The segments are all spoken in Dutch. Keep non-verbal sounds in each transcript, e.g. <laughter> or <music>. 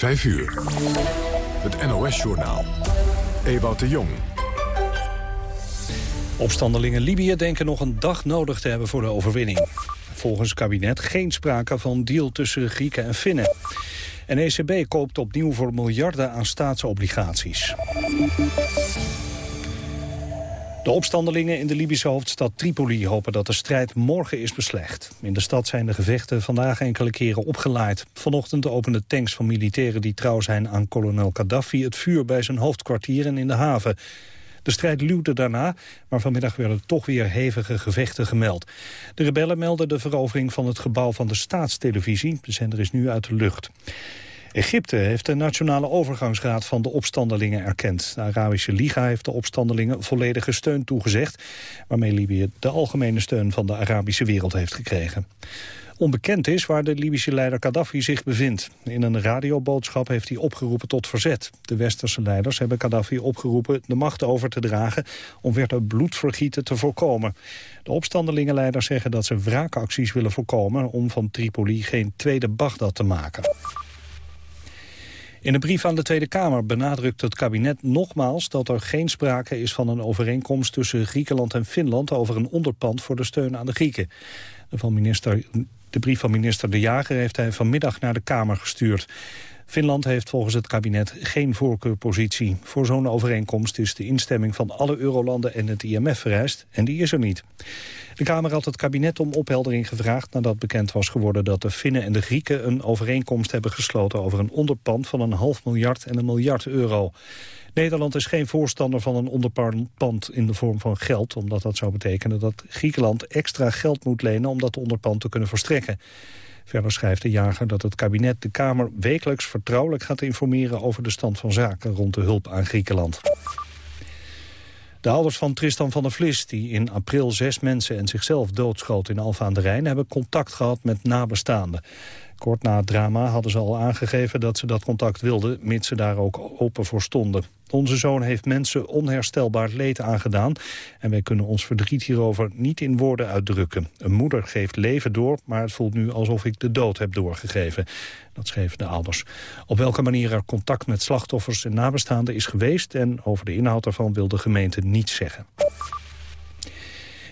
5 uur. Het NOS-journaal. Ewout de Jong. Opstandelingen Libië denken nog een dag nodig te hebben voor de overwinning. Volgens kabinet geen sprake van deal tussen Grieken en Finnen. En ECB koopt opnieuw voor miljarden aan staatsobligaties. De opstandelingen in de Libische hoofdstad Tripoli hopen dat de strijd morgen is beslecht. In de stad zijn de gevechten vandaag enkele keren opgeleid. Vanochtend openden tanks van militairen die trouw zijn aan kolonel Gaddafi... het vuur bij zijn hoofdkwartier en in de haven. De strijd luwde daarna, maar vanmiddag werden toch weer hevige gevechten gemeld. De rebellen melden de verovering van het gebouw van de staatstelevisie. De zender is nu uit de lucht. Egypte heeft de Nationale Overgangsraad van de opstandelingen erkend. De Arabische Liga heeft de opstandelingen volledige steun toegezegd... waarmee Libië de algemene steun van de Arabische wereld heeft gekregen. Onbekend is waar de Libische leider Gaddafi zich bevindt. In een radioboodschap heeft hij opgeroepen tot verzet. De westerse leiders hebben Gaddafi opgeroepen de macht over te dragen... om verder bloedvergieten te voorkomen. De opstandelingenleiders zeggen dat ze wraakacties willen voorkomen... om van Tripoli geen tweede Bagdad te maken. In een brief aan de Tweede Kamer benadrukt het kabinet nogmaals dat er geen sprake is van een overeenkomst tussen Griekenland en Finland over een onderpand voor de steun aan de Grieken. Van minister, de brief van minister De Jager heeft hij vanmiddag naar de Kamer gestuurd. Finland heeft volgens het kabinet geen voorkeurpositie. Voor zo'n overeenkomst is de instemming van alle eurolanden en het IMF vereist, en die is er niet. De Kamer had het kabinet om opheldering gevraagd nadat bekend was geworden dat de Finnen en de Grieken een overeenkomst hebben gesloten over een onderpand van een half miljard en een miljard euro. Nederland is geen voorstander van een onderpand in de vorm van geld... omdat dat zou betekenen dat Griekenland extra geld moet lenen... om dat onderpand te kunnen verstrekken. Verder schrijft de jager dat het kabinet de Kamer wekelijks vertrouwelijk gaat informeren... over de stand van zaken rond de hulp aan Griekenland. De ouders van Tristan van der Vlis, die in april zes mensen en zichzelf doodschoot in Alfa aan de Rijn, hebben contact gehad met nabestaanden. Kort na het drama hadden ze al aangegeven dat ze dat contact wilden, mits ze daar ook open voor stonden. Onze zoon heeft mensen onherstelbaar leed aangedaan en wij kunnen ons verdriet hierover niet in woorden uitdrukken. Een moeder geeft leven door, maar het voelt nu alsof ik de dood heb doorgegeven. Dat schreven de ouders. Op welke manier er contact met slachtoffers en nabestaanden is geweest en over de inhoud daarvan wil de gemeente niets zeggen.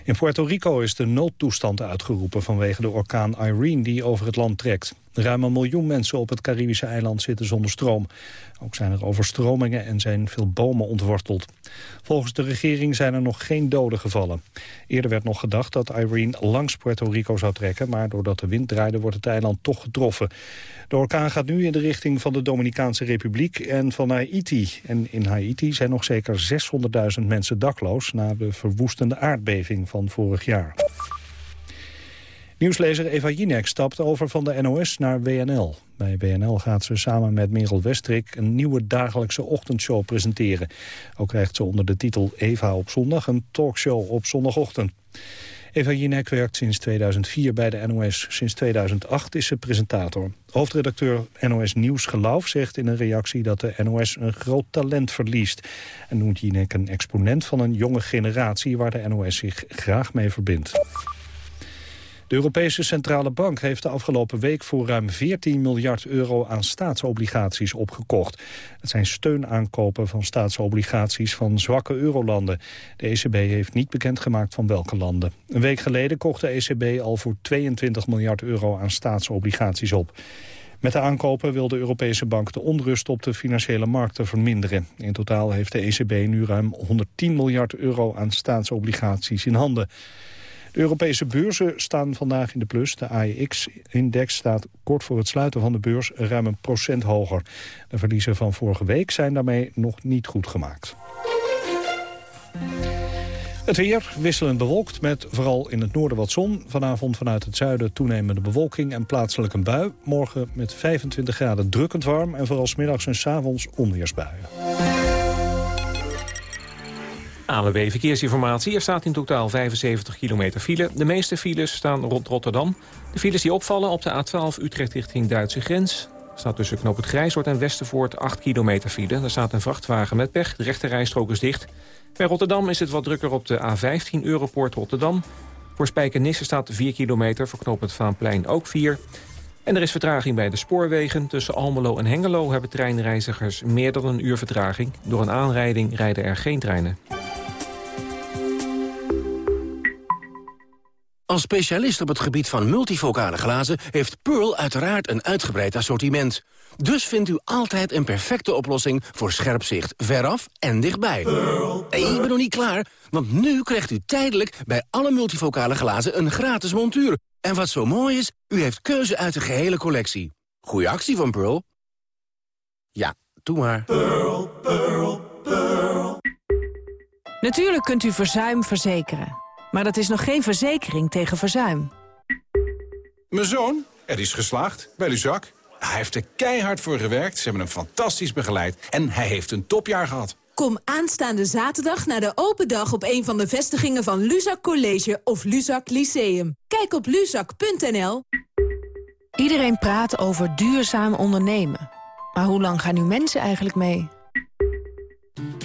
In Puerto Rico is de noodtoestand uitgeroepen vanwege de orkaan Irene die over het land trekt. Ruim een miljoen mensen op het Caribische eiland zitten zonder stroom. Ook zijn er overstromingen en zijn veel bomen ontworteld. Volgens de regering zijn er nog geen doden gevallen. Eerder werd nog gedacht dat Irene langs Puerto Rico zou trekken... maar doordat de wind draaide wordt het eiland toch getroffen. De orkaan gaat nu in de richting van de Dominicaanse Republiek en van Haiti. En in Haiti zijn nog zeker 600.000 mensen dakloos... na de verwoestende aardbeving van vorig jaar. Nieuwslezer Eva Jinek stapt over van de NOS naar WNL. Bij WNL gaat ze samen met Merel Westrik een nieuwe dagelijkse ochtendshow presenteren. Ook krijgt ze onder de titel Eva op zondag een talkshow op zondagochtend. Eva Jinek werkt sinds 2004 bij de NOS. Sinds 2008 is ze presentator. Hoofdredacteur NOS Nieuws Geloof zegt in een reactie dat de NOS een groot talent verliest. En noemt Jinek een exponent van een jonge generatie waar de NOS zich graag mee verbindt. De Europese Centrale Bank heeft de afgelopen week voor ruim 14 miljard euro aan staatsobligaties opgekocht. Het zijn steunaankopen van staatsobligaties van zwakke eurolanden. De ECB heeft niet bekendgemaakt van welke landen. Een week geleden kocht de ECB al voor 22 miljard euro aan staatsobligaties op. Met de aankopen wil de Europese Bank de onrust op de financiële markten verminderen. In totaal heeft de ECB nu ruim 110 miljard euro aan staatsobligaties in handen. De Europese beurzen staan vandaag in de plus. De AEX-index staat kort voor het sluiten van de beurs ruim een procent hoger. De verliezen van vorige week zijn daarmee nog niet goed gemaakt. Het weer wisselend bewolkt met vooral in het noorden wat zon. Vanavond vanuit het zuiden toenemende bewolking en plaatselijk een bui. Morgen met 25 graden drukkend warm en vooral smiddags en s avonds onweersbuien. ANWB Verkeersinformatie. Er staat in totaal 75 kilometer file. De meeste files staan rond Rotterdam. De files die opvallen op de A12 Utrecht richting Duitse grens. Staat tussen Knoop het Grijshoort en Westervoort 8 kilometer file. Er staat een vrachtwagen met pech. De rechte rijstrook is dicht. Bij Rotterdam is het wat drukker op de A15 Europoort Rotterdam. Voor Spijkenisse staat 4 kilometer. Voor Knoop het Vaanplein ook 4. En er is vertraging bij de spoorwegen. Tussen Almelo en Hengelo hebben treinreizigers meer dan een uur vertraging. Door een aanrijding rijden er geen treinen. Als specialist op het gebied van multifocale glazen... heeft Pearl uiteraard een uitgebreid assortiment. Dus vindt u altijd een perfecte oplossing voor scherp zicht veraf en dichtbij. Pearl, Pearl. ik ben nog niet klaar, want nu krijgt u tijdelijk... bij alle multifocale glazen een gratis montuur. En wat zo mooi is, u heeft keuze uit de gehele collectie. Goeie actie van Pearl. Ja, doe maar. Pearl, Pearl, Pearl. Natuurlijk kunt u verzuim verzekeren. Maar dat is nog geen verzekering tegen verzuim. Mijn zoon, er is geslaagd bij Luzak. Hij heeft er keihard voor gewerkt, ze hebben hem fantastisch begeleid... en hij heeft een topjaar gehad. Kom aanstaande zaterdag naar de open dag op een van de vestigingen van Luzak College of Luzak Lyceum. Kijk op luzak.nl. Iedereen praat over duurzaam ondernemen. Maar hoe lang gaan nu mensen eigenlijk mee?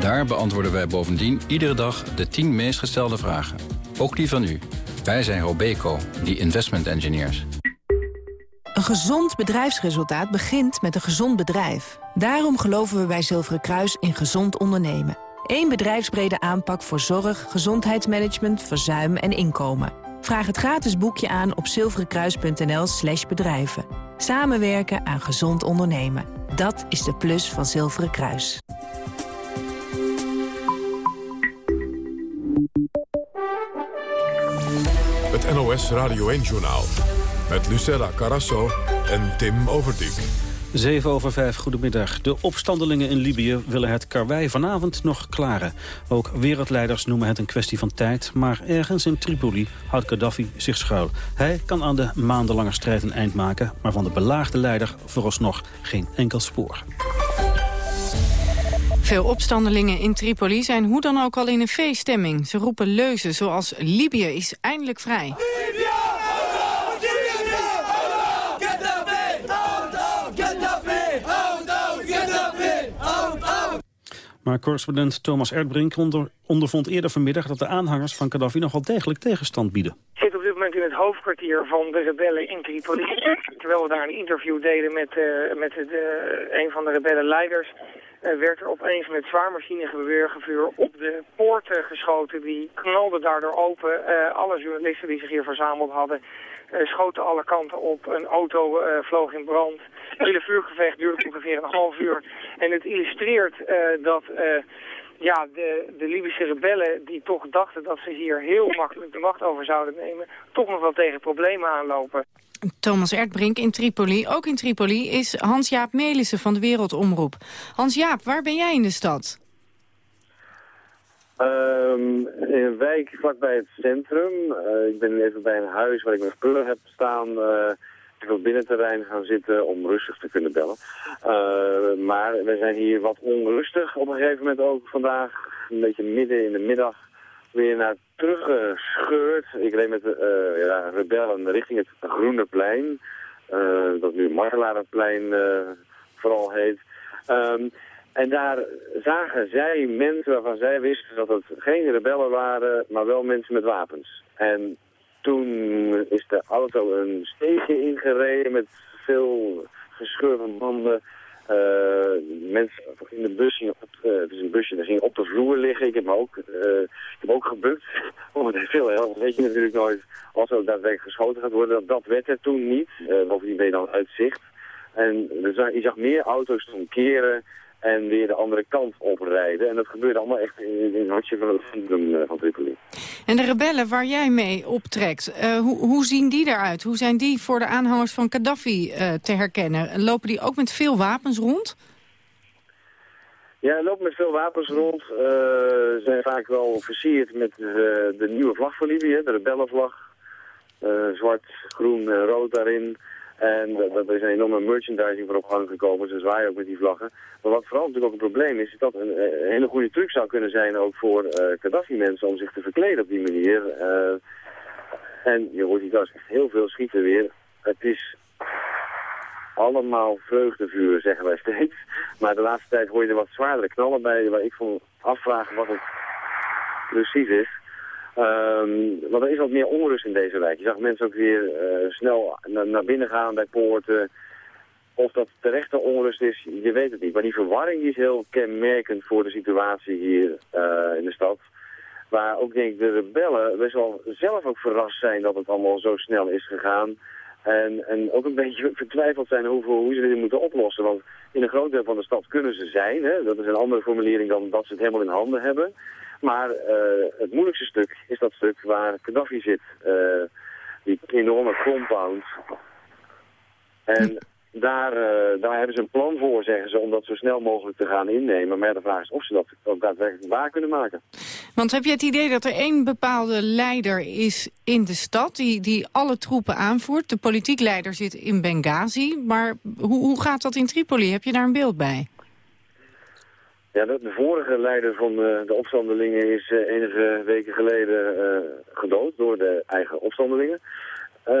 Daar beantwoorden wij bovendien iedere dag de 10 meest gestelde vragen. Ook die van u. Wij zijn Robeco, die investment engineers. Een gezond bedrijfsresultaat begint met een gezond bedrijf. Daarom geloven we bij Zilveren Kruis in gezond ondernemen. Eén bedrijfsbrede aanpak voor zorg, gezondheidsmanagement, verzuim en inkomen. Vraag het gratis boekje aan op zilverenkruis.nl slash bedrijven. Samenwerken aan gezond ondernemen. Dat is de plus van Zilveren Kruis. NOS Radio 1-journaal. Met Lucella Carasso en Tim Overdijk. 7 over 5, goedemiddag. De opstandelingen in Libië willen het karwei vanavond nog klaren. Ook wereldleiders noemen het een kwestie van tijd... maar ergens in Tripoli houdt Gaddafi zich schuil. Hij kan aan de maandenlange strijd een eind maken... maar van de belaagde leider vooralsnog geen enkel spoor. Veel opstandelingen in Tripoli zijn hoe dan ook al in een feeststemming. Ze roepen leuzen zoals Libië is eindelijk vrij. Maar correspondent Thomas Erdbrink onder, ondervond eerder vanmiddag... dat de aanhangers van Gaddafi nogal degelijk tegenstand bieden. Ik zit op dit moment in het hoofdkwartier van de rebellen in Tripoli. Terwijl we daar een interview deden met, uh, met de, een van de rebellenleiders... Uh, werd er opeens met zwaar machinegeweergevuur op de poorten geschoten. Die knalden daardoor open. Uh, alle journalisten die zich hier verzameld hadden schoten alle kanten op. Een auto vloog in brand. Het hele vuurgevecht duurde ongeveer een half uur. En het illustreert dat ja, de, de Libische rebellen die toch dachten dat ze hier heel makkelijk de macht over zouden nemen, toch nog wel tegen problemen aanlopen. Thomas Erdbrink in Tripoli. Ook in Tripoli is Hans-Jaap Melissen van de Wereldomroep. Hans-Jaap, waar ben jij in de stad? Um, in een wijk vlakbij het centrum. Uh, ik ben even bij een huis waar ik mijn spullen heb staan. Uh, ik wil binnenterrein gaan zitten om rustig te kunnen bellen. Uh, maar we zijn hier wat onrustig op een gegeven moment ook vandaag. Een beetje midden in de middag weer naar teruggescheurd. Ik reed met uh, ja, rebellen richting het Groene Plein. Uh, dat nu Martelarenplein vooral heet. Um, en daar zagen zij mensen waarvan zij wisten dat het geen rebellen waren, maar wel mensen met wapens. En toen is de auto een steegje ingereden met veel gescheurde banden. Uh, mensen in de bus op, uh, het is een busje, daar ging op de vloer liggen. Ik heb me ook, uh, ik heb ook gebukt. <laughs> Oh, het veel helft. Weet je natuurlijk nooit als er daadwerkelijk geschoten gaat worden. Dat, dat werd er toen niet. bovendien ben je dan uit zicht. En je zag meer auto's toen keren en weer de andere kant oprijden. En dat gebeurde allemaal echt in, in het hartje van het centrum uh, van Tripoli. En de rebellen waar jij mee optrekt, uh, hoe, hoe zien die eruit? Hoe zijn die voor de aanhangers van Gaddafi uh, te herkennen? Lopen die ook met veel wapens rond? Ja, lopen met veel wapens rond. Ze zijn vaak wel versierd met de nieuwe vlag van Libië, de rebellenvlag. zwart, groen en rood daarin. En er is een enorme merchandising voor op gang gekomen. Ze zwaaien ook met die vlaggen. Maar wat vooral natuurlijk ook een probleem is, is dat een, een hele goede truc zou kunnen zijn ook voor uh, Gaddafi-mensen om zich te verkleden op die manier. Uh, en je hoort hier trouwens echt heel veel schieten weer. Het is allemaal vreugdevuur, zeggen wij steeds. <laughs> Maar de laatste tijd hoor je er wat zwaardere knallen bij, waar ik van afvraag wat het precies is. Um, want er is wat meer onrust in deze wijk. Je zag mensen ook weer uh, snel naar binnen gaan bij poorten. Of dat terechte onrust is, je weet het niet. Maar die verwarring is heel kenmerkend voor de situatie hier uh, in de stad. Waar ook denk ik de rebellen best wel zelf ook verrast zijn dat het allemaal zo snel is gegaan. En, en ook een <laughs> beetje vertwijfeld zijn hoe ze dit moeten oplossen. Want in een groot deel van de stad kunnen ze zijn. Hè? Dat is een andere formulering dan dat ze het helemaal in handen hebben. Maar uh, het moeilijkste stuk is dat stuk waar Gaddafi zit. Uh, die enorme compound. En daar, uh, daar hebben ze een plan voor, zeggen ze, om dat zo snel mogelijk te gaan innemen. Maar de vraag is of ze dat ook daadwerkelijk waar kunnen maken. Want heb je het idee dat er één bepaalde leider is in de stad... die, die alle troepen aanvoert? De politiek leider zit in Benghazi. Maar hoe, hoe gaat dat in Tripoli? Heb je daar een beeld bij? Ja, de, vorige leider van de, de opstandelingen is uh, enige weken geleden uh, gedood door de eigen opstandelingen. Uh,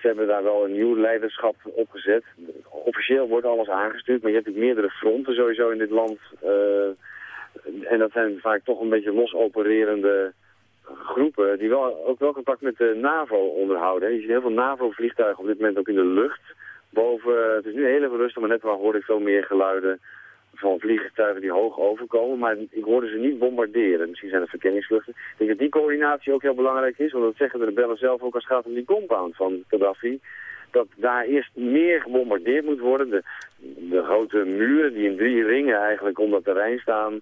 ze hebben daar wel een nieuw leiderschap opgezet. Officieel wordt alles aangestuurd, maar je hebt natuurlijk meerdere fronten sowieso in dit land. en dat zijn vaak toch een beetje los opererende groepen die wel, ook wel contact met de NAVO onderhouden. Je ziet heel veel NAVO-vliegtuigen op dit moment ook in de lucht. Boven, het is nu heel even rustig, maar net waar hoor ik veel meer geluiden van vliegtuigen die hoog overkomen, maar ik hoorde ze niet bombarderen. Misschien zijn het verkenningsvluchten. Ik denk dat die coördinatie ook heel belangrijk is, want dat zeggen de rebellen zelf ook als het gaat om die compound van Gaddafi. Dat daar eerst meer gebombardeerd moet worden. De, grote muren die in drie ringen eigenlijk om dat terrein staan,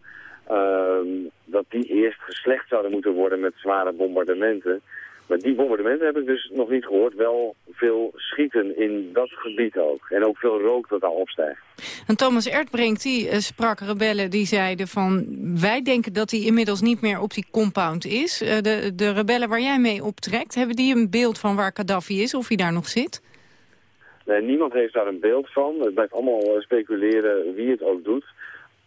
uh, dat die eerst geslecht zouden moeten worden met zware bombardementen. Maar die bombardementen heb ik dus nog niet gehoord. Wel veel schieten in dat gebied ook. En ook veel rook dat daar opstijgt. En Thomas Erdbrink die uh, sprak rebellen die zeiden van... wij denken dat hij inmiddels niet meer op die compound is. Uh, de, de rebellen waar jij mee optrekt, hebben die een beeld van waar Gaddafi is? Of hij daar nog zit? Nee, niemand heeft daar een beeld van. Het blijft allemaal eh, speculeren wie het ook doet.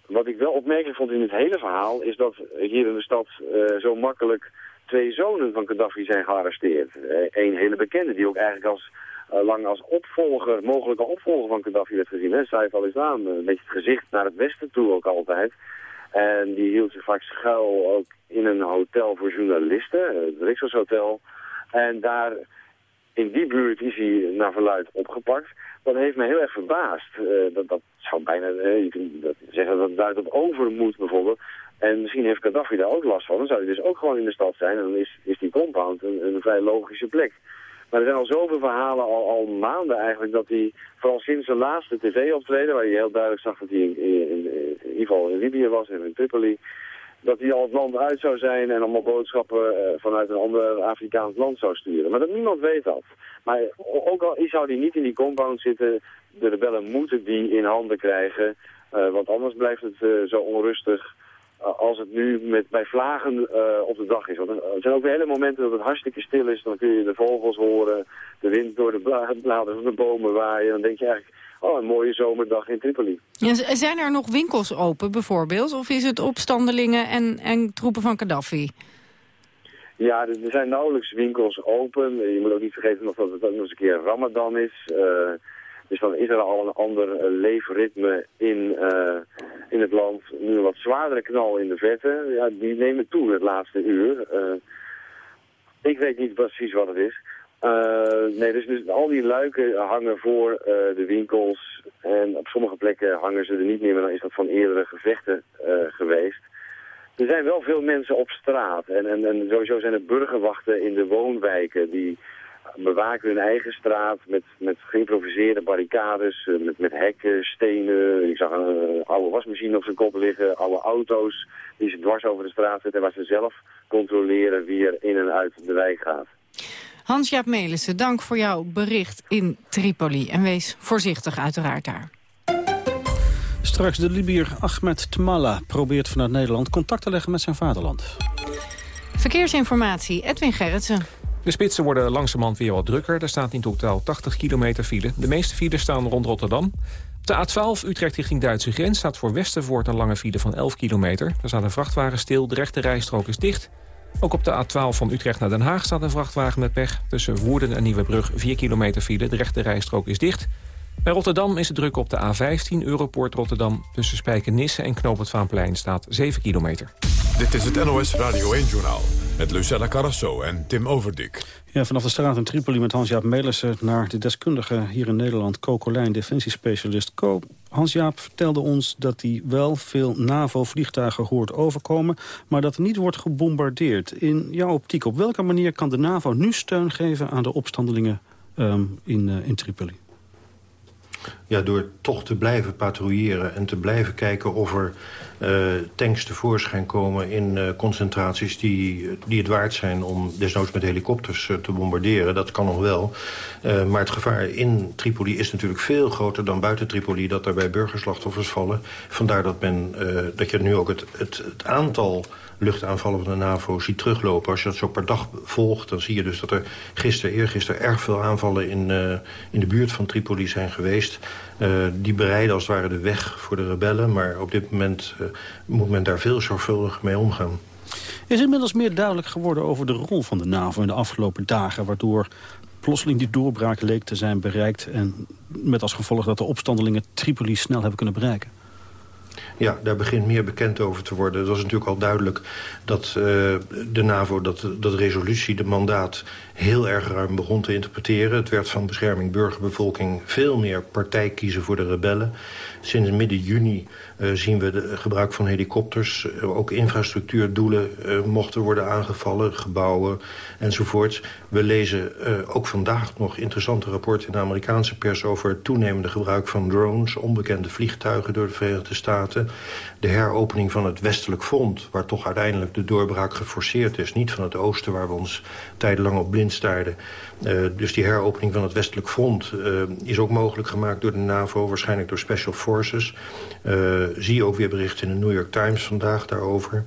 Wat ik wel opmerkelijk vond in het hele verhaal... is dat hier in de stad uh, zo makkelijk twee zonen van Gaddafi zijn gearresteerd. Eén hele bekende die ook eigenlijk als uh, lang als opvolger, mogelijke opvolger van Gaddafi werd gezien. Hè? Saif al-Islam, een beetje het gezicht naar het westen toe ook altijd. En die hield zich vaak schuil ook in een hotel voor journalisten, het Rixos Hotel. En daar, in die buurt is hij naar verluid opgepakt. Dat heeft me heel erg verbaasd. Dat, dat zou bijna, uh, je kunt dat zeggen dat het duidt op overmoed bijvoorbeeld. En misschien heeft Gaddafi daar ook last van. Dan zou hij dus ook gewoon in de stad zijn. En dan is, is die compound een, een vrij logische plek. Maar er zijn al zoveel verhalen, al, al maanden eigenlijk, dat hij, vooral sinds zijn laatste tv-optreden, waar je heel duidelijk zag dat hij in, in, ieder geval in Libië was en in Tripoli, dat hij al het land uit zou zijn en allemaal boodschappen uh, vanuit een ander Afrikaans land zou sturen. Maar dat niemand weet dat. Maar ook al zou hij niet in die compound zitten, de rebellen moeten die in handen krijgen, uh, want anders blijft het uh, zo onrustig als het nu met, bij vlagen uh, op de dag is. Want er zijn ook weer hele momenten dat het hartstikke stil is. Dan kun je de vogels horen, de wind door de bladeren van de bomen waaien. Dan denk je eigenlijk, oh, een mooie zomerdag in Tripoli. Ja, zijn er nog winkels open bijvoorbeeld? Of is het opstandelingen en, en troepen van Gaddafi? Ja, er zijn nauwelijks winkels open. Je moet ook niet vergeten nog dat het ook nog eens een keer Ramadan is. Uh, dus dan is er al een ander uh, leefritme in, uh, in het land. Nu een wat zwaardere knal in de verte. Ja, die nemen toe het laatste uur. Uh, ik weet niet precies wat het is. nee, dus, dus al die luiken hangen voor de winkels. En op sommige plekken hangen ze er niet meer, maar dan is dat van eerdere gevechten geweest. Er zijn wel veel mensen op straat. En, en, en sowieso zijn er burgerwachten in de woonwijken die bewaken hun eigen straat met, met geïmproviseerde barricades, eh, met, met hekken, stenen. Ik zag een oude wasmachine op zijn kop liggen, oude auto's die ze dwars over de straat zetten... waar ze zelf controleren wie er in en uit de wijk gaat. Hans-Jaap Melissen, dank voor jouw bericht in Tripoli. En wees voorzichtig uiteraard daar. Straks de Libiër Ahmed Tmala probeert vanuit Nederland contact te leggen met zijn vaderland. Verkeersinformatie, Edwin Gerritsen. De spitsen worden langzamerhand weer wat drukker. Er staat in totaal 80 kilometer file. De meeste files staan rond Rotterdam. Op de A12 Utrecht richting Duitse grens staat voor Westervoort een lange file van 11 kilometer. Er staat een vrachtwagen stil, de rechte rijstrook is dicht. Ook op de A12 van Utrecht naar Den Haag staat een vrachtwagen met pech. Tussen Woerden en Nieuwebrug 4 kilometer file, de rechte rijstrook is dicht. Bij Rotterdam is het druk op de A15 Europoort Rotterdam. Tussen Spijkenisse en Knoop het Vaanplein staat 7 kilometer. Dit is het NOS Radio 1-journaal met Lucella Carrasso en Tim Overdik. Ja, vanaf de straat in Tripoli met Hans-Jaap Melissen naar de deskundige hier in Nederland, Co Colijn, defensiespecialist. Co, Hans-Jaap vertelde ons dat hij wel veel NAVO-vliegtuigen hoort overkomen, maar dat er niet wordt gebombardeerd. In jouw optiek, op welke manier kan de NAVO nu steun geven aan de opstandelingen um, in, uh, in Tripoli? Ja, door toch te blijven patrouilleren en te blijven kijken of er tanks tevoorschijn komen in uh, concentraties die, die het waard zijn om desnoods met helikopters uh, te bombarderen. Dat kan nog wel. maar het gevaar in Tripoli is natuurlijk veel groter dan buiten Tripoli dat daarbij burgerslachtoffers vallen. Vandaar dat, men, dat je nu ook het, het, het aantal luchtaanvallen van de NAVO ziet teruglopen. Als je dat zo per dag volgt, dan zie je dus dat er gisteren, eergisteren... erg veel aanvallen in, in de buurt van Tripoli zijn geweest. Uh, die bereiden als het ware de weg voor de rebellen. Maar op dit moment uh, moet men daar veel zorgvuldig mee omgaan. Is inmiddels meer duidelijk geworden over de rol van de NAVO in de afgelopen dagen... waardoor plotseling die doorbraak leek te zijn bereikt... en met als gevolg dat de opstandelingen Tripoli snel hebben kunnen bereiken? Ja, daar begint meer bekend over te worden. Het was natuurlijk al duidelijk dat uh, de NAVO dat, dat resolutie, de mandaat... heel erg ruim begon te interpreteren. Het werd van bescherming burgerbevolking veel meer partij kiezen voor de rebellen. Sinds midden juni uh, zien we de gebruik van helikopters. Uh, ook infrastructuurdoelen uh, mochten worden aangevallen, gebouwen enzovoorts. We lezen ook vandaag nog interessante rapporten in de Amerikaanse pers... over het toenemende gebruik van drones, onbekende vliegtuigen door de Verenigde Staten. De heropening van het westelijk front, waar toch uiteindelijk de doorbraak geforceerd is. Niet van het oosten, waar we ons tijdenlang op blind Uh, dus die heropening van het westelijk front uh, is ook mogelijk gemaakt door de NAVO, waarschijnlijk door Special Forces. Uh, zie ook weer berichten in de New York Times vandaag daarover.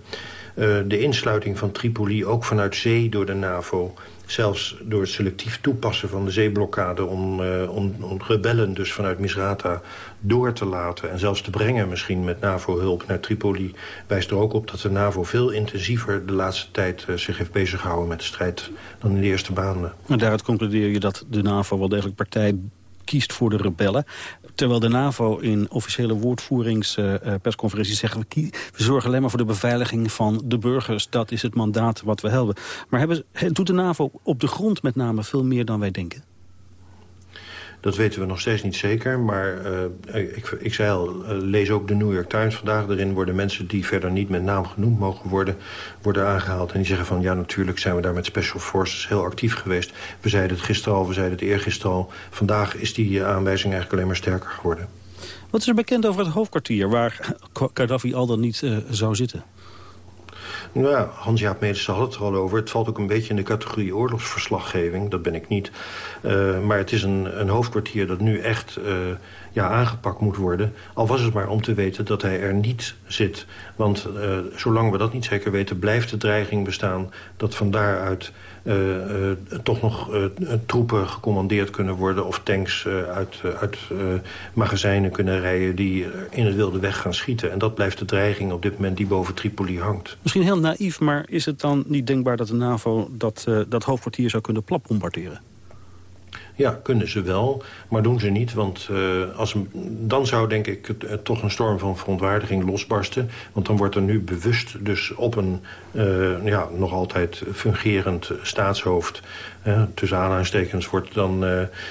de insluiting van Tripoli ook vanuit zee door de NAVO zelfs door het selectief toepassen van de zeeblokkade... om, uh, om, om rebellen dus vanuit Misrata door te laten... en zelfs te brengen misschien met NAVO-hulp naar Tripoli... wijst er ook op dat de NAVO veel intensiever de laatste tijd uh, zich heeft beziggehouden met de strijd dan in de eerste maanden. En daaruit concludeer je dat de NAVO wel degelijk partij kiest voor de rebellen. Terwijl de NAVO in officiële woordvoeringspersconferenties uh, zegt... We, we zorgen alleen maar voor de beveiliging van de burgers. Dat is het mandaat wat we hebben. Maar hebben, doet de NAVO op de grond met name veel meer dan wij denken? Dat weten we nog steeds niet zeker. Maar uh, ik, ik zei al, uh, lees ook de New York Times vandaag. Daarin worden mensen die verder niet met naam genoemd mogen worden... worden aangehaald. En die zeggen van, ja, natuurlijk zijn we daar met Special Forces heel actief geweest. We zeiden het gisteren al, we zeiden het eergisteren al. Vandaag is die aanwijzing eigenlijk alleen maar sterker geworden. Wat is er bekend over het hoofdkwartier... waar Gaddafi al dan niet zou zitten? Ja, Hans-Jaap Medes had het er al over. Het valt ook een beetje in de categorie oorlogsverslaggeving. Dat ben ik niet. Uh, maar het is een, een hoofdkwartier dat nu echt uh, ja, aangepakt moet worden. Al was het maar om te weten dat hij er niet zit. Want uh, zolang we dat niet zeker weten... blijft de dreiging bestaan dat van daaruit... Uh, uh, toch nog uh, troepen gecommandeerd kunnen worden... of tanks uit, uit magazijnen kunnen rijden... die in het wilde weg gaan schieten. En dat blijft de dreiging op dit moment die boven Tripoli hangt. Misschien heel naïef, maar is het dan niet denkbaar... dat de NAVO dat, dat hoofdkwartier zou kunnen platbombarderen? Ja, kunnen ze wel, maar doen ze niet. Want uh, als, dan zou denk ik uh, toch een storm van verontwaardiging losbarsten. Want dan wordt er nu bewust dus op een uh, ja, nog altijd fungerend staatshoofd... tussen aanhalingstekens wordt dan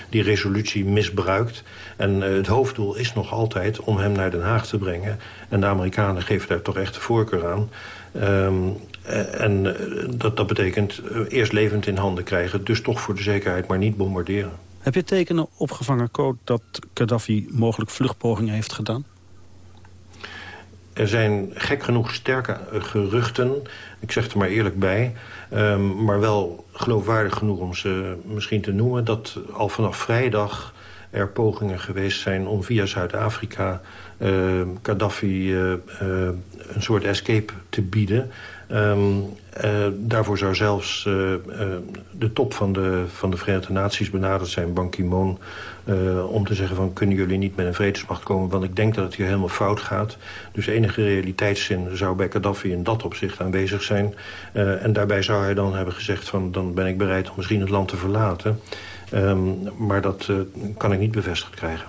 die resolutie misbruikt. En het hoofddoel is nog altijd om hem naar Den Haag te brengen. En de Amerikanen geven daar toch echt de voorkeur aan... Um, en dat, dat betekent eerst levend in handen krijgen. Dus toch voor de zekerheid, maar niet bombarderen. Heb je tekenen opgevangen, Code, dat Gaddafi mogelijk vluchtpogingen heeft gedaan? Er zijn gek genoeg sterke geruchten, ik zeg er maar eerlijk bij... Um, maar wel geloofwaardig genoeg om ze misschien te noemen... dat al vanaf vrijdag er pogingen geweest zijn om via Zuid-Afrika... Uh, Gaddafi uh, een soort escape te bieden. Um, uh, daarvoor zou zelfs uh, uh, de top van de, van de Verenigde Naties benaderd zijn, Ban Ki-moon... om te zeggen van kunnen jullie niet met een vredesmacht komen... want ik denk dat het hier helemaal fout gaat. Dus enige realiteitszin zou bij Gaddafi in dat opzicht aanwezig zijn. en daarbij zou hij dan hebben gezegd van dan ben ik bereid om misschien het land te verlaten... Um, maar dat kan ik niet bevestigd krijgen.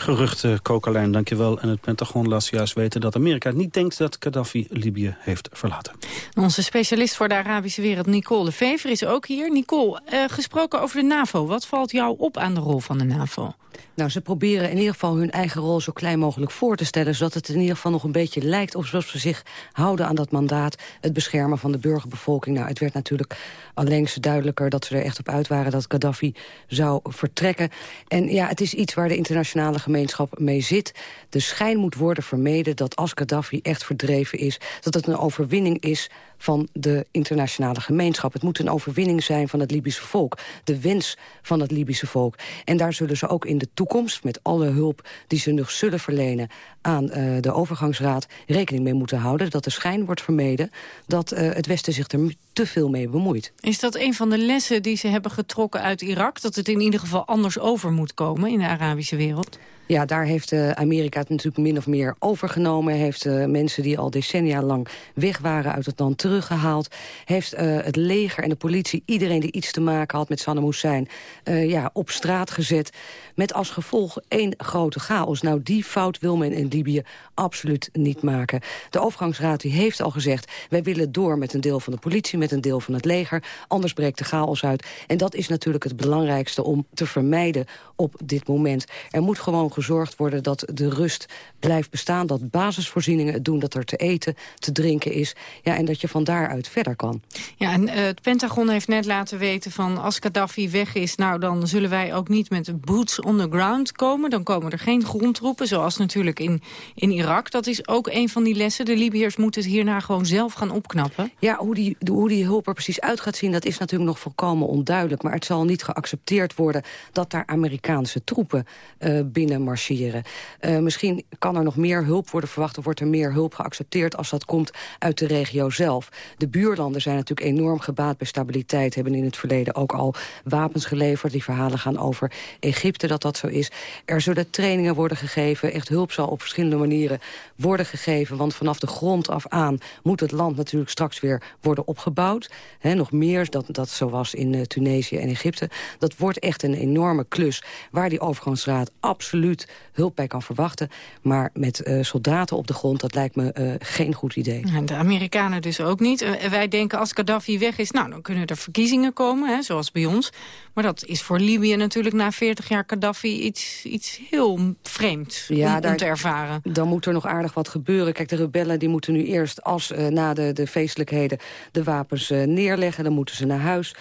Geruchten, Kokalijn, dankjewel. En het Pentagon laat juist weten dat Amerika niet denkt dat Gaddafi Libië heeft verlaten. Onze specialist voor de Arabische wereld, Nicole de Vever, is ook hier. Nicole, uh, gesproken over de NAVO. Wat valt jou op aan de rol van de NAVO? Nou, ze proberen in ieder geval hun eigen rol zo klein mogelijk voor te stellen... zodat het in ieder geval nog een beetje lijkt alsof ze zich houden aan dat mandaat... het beschermen van de burgerbevolking. Nou, het werd natuurlijk allengst duidelijker dat ze er echt op uit waren... dat Gaddafi zou vertrekken. En ja, het is iets waar de internationale gemeenschap mee zit. De schijn moet worden vermeden dat als Gaddafi echt verdreven is... dat het een overwinning is van de internationale gemeenschap. Het moet een overwinning zijn van het Libische volk. De wens van het Libische volk. En daar zullen ze ook in de toekomst, met alle hulp die ze nog zullen verlenen aan uh, de overgangsraad, rekening mee moeten houden. Dat de schijn wordt vermeden dat uh, het Westen zich er te veel mee bemoeit. Is dat een van de lessen die ze hebben getrokken uit Irak? Dat het in ieder geval anders over moet komen in de Arabische wereld? Ja, daar heeft uh, Amerika het natuurlijk min of meer overgenomen. Heeft uh, mensen die al decennia lang weg waren uit het land teruggehaald. Heeft uh, het leger en de politie, iedereen die iets te maken had met Saddam Hussein... ja, op straat gezet. Met als gevolg één grote chaos. Nou, die fout wil men in Libië absoluut niet maken. De overgangsraad die heeft al gezegd... wij willen door met een deel van de politie, met een deel van het leger. Anders breekt de chaos uit. En dat is natuurlijk het belangrijkste om te vermijden op dit moment. Er moet gewoon gezorgd worden dat de rust blijft bestaan. Dat basisvoorzieningen het doen, dat er te eten, te drinken is. Ja, en dat je van daaruit verder kan. Ja, en uh, het Pentagon heeft net laten weten van als Gaddafi weg is... nou, dan zullen wij ook niet met boots on the ground komen. Dan komen er geen grondtroepen, zoals natuurlijk in, in Irak. Dat is ook een van die lessen. De Libiërs moeten het hierna gewoon zelf gaan opknappen. Ja, hoe die, hoe die hulp er precies uit gaat zien... dat is natuurlijk nog volkomen onduidelijk. Maar het zal niet geaccepteerd worden dat daar Amerikaanse troepen uh, binnen marcheren. Uh, misschien kan er nog meer hulp worden verwacht... of wordt er meer hulp geaccepteerd als dat komt uit de regio zelf. De buurlanden zijn natuurlijk enorm gebaat bij stabiliteit... hebben in het verleden ook al wapens geleverd. Die verhalen gaan over Egypte, dat dat zo is. Er zullen trainingen worden gegeven. Echt hulp zal op verschillende manieren worden gegeven. Want vanaf de grond af aan moet het land natuurlijk straks weer worden opgebouwd. Nog meer, dat, dat zoals in uh, Tunesië en Egypte. Dat wordt echt een enorme klus waar die overgangsraad absoluut hulp bij kan verwachten. Maar met uh, soldaten op de grond, dat lijkt me uh, geen goed idee. En de Amerikanen dus ook niet. Uh, wij denken als Gaddafi weg is, nou dan kunnen er verkiezingen komen, hè, zoals bij ons. Maar dat is voor Libië natuurlijk na 40 jaar Gaddafi iets, iets heel vreemds ja, om, daar, om, te ervaren. Dan moet er nog aardig wat gebeuren. Kijk, de rebellen die moeten nu eerst, als na de, de feestelijkheden, de wapens neerleggen. Dan moeten ze naar huis.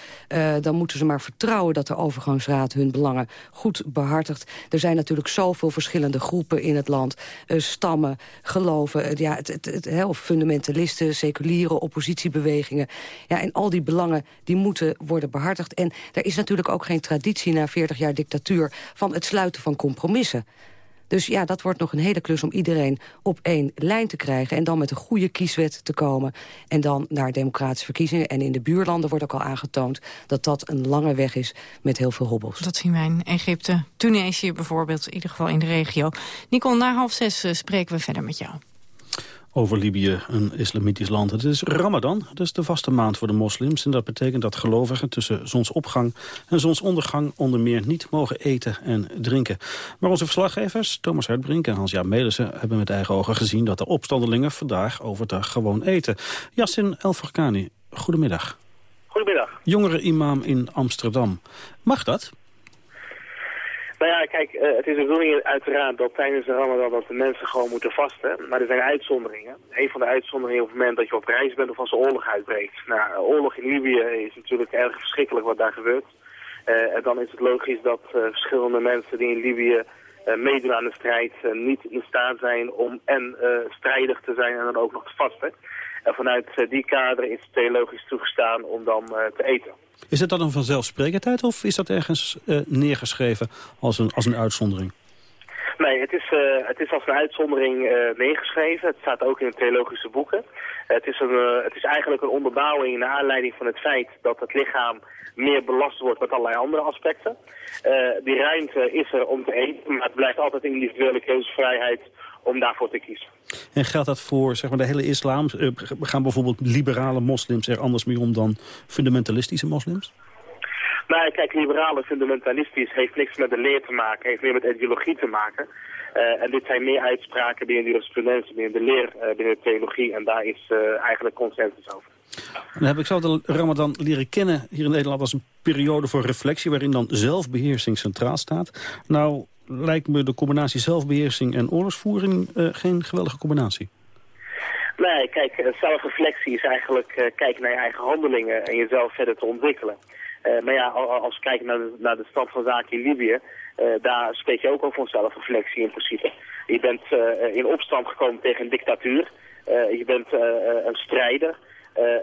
Dan moeten ze maar vertrouwen dat de overgangsraad hun belangen goed behartigt. Er zijn natuurlijk zoveel verschillende groepen in het land. stammen, geloven, ja, het, het, het, of fundamentalisten, seculiere oppositiebewegingen. Ja, en al die belangen die moeten worden behartigd. En er is natuurlijk ook geen traditie na 40 jaar dictatuur... van het sluiten van compromissen. Dus ja, dat wordt nog een hele klus om iedereen op één lijn te krijgen... en dan met een goede kieswet te komen. En dan naar democratische verkiezingen. En in de buurlanden wordt ook al aangetoond... dat dat een lange weg is met heel veel hobbels. Dat zien wij in Egypte, Tunesië bijvoorbeeld, in ieder geval in de regio. Nicole, na half zes uh, spreken we verder met jou over Libië, een islamitisch land. Het is Ramadan, is de vaste maand voor de moslims. En dat betekent dat gelovigen tussen zonsopgang en zonsondergang... onder meer niet mogen eten en drinken. Maar onze verslaggevers, Thomas Hertbrink en Hans-Jaap Melissen... hebben met eigen ogen gezien dat de opstandelingen vandaag overdag gewoon eten. Yassin El Farkani, goedemiddag. Goedemiddag. Jongere imam in Amsterdam. Mag dat? Nou ja, kijk, uh, het is een bedoeling uiteraard dat tijdens de ramadan dat de mensen gewoon moeten vasten. Maar er zijn uitzonderingen. Een van de uitzonderingen op het moment dat je op reis bent of als er oorlog uitbreekt. Nou, oorlog in Libië is natuurlijk erg verschrikkelijk wat daar gebeurt. Uh, en dan is het logisch dat uh, verschillende mensen die in Libië meedoen aan de strijd niet in staat zijn om en strijdig te zijn en dan ook nog te vasten. En vanuit die kader is het theologisch toegestaan om dan te eten. Is het dan een vanzelfsprekendheid of is dat ergens uh, neergeschreven als een, als een uitzondering? Nee, het is, uh, het is als een uitzondering uh, neergeschreven. Het staat ook in de theologische boeken. Het is, een, het is eigenlijk een onderbouwing naar aanleiding van het feit dat het lichaam meer belast wordt met allerlei andere aspecten. die ruimte is er om te eten, maar het blijft altijd individuele keuzevrijheid om daarvoor te kiezen. En geldt dat voor zeg maar, de hele islam? gaan bijvoorbeeld liberale moslims er anders mee om dan fundamentalistische moslims? Nou, kijk, liberale fundamentalistisch heeft niks met de leer te maken, heeft meer met ideologie te maken. Uh, en dit zijn meer uitspraken binnen de jurisprudentie, binnen de leer, uh, binnen de theologie. En daar is uh, eigenlijk consensus over. Dan heb ik zo de Ramadan leren kennen hier in Nederland als een periode voor reflectie... waarin dan zelfbeheersing centraal staat. Nou lijkt me de combinatie zelfbeheersing en oorlogsvoering geen geweldige combinatie. Nee, kijk, zelfreflectie is eigenlijk kijken naar je eigen handelingen en jezelf verder te ontwikkelen. Maar ja, als we kijken naar de, naar de stand van zaken in Libië, daar spreek je ook over zelfreflectie in principe. Je bent in opstand gekomen tegen een dictatuur. je bent een strijder.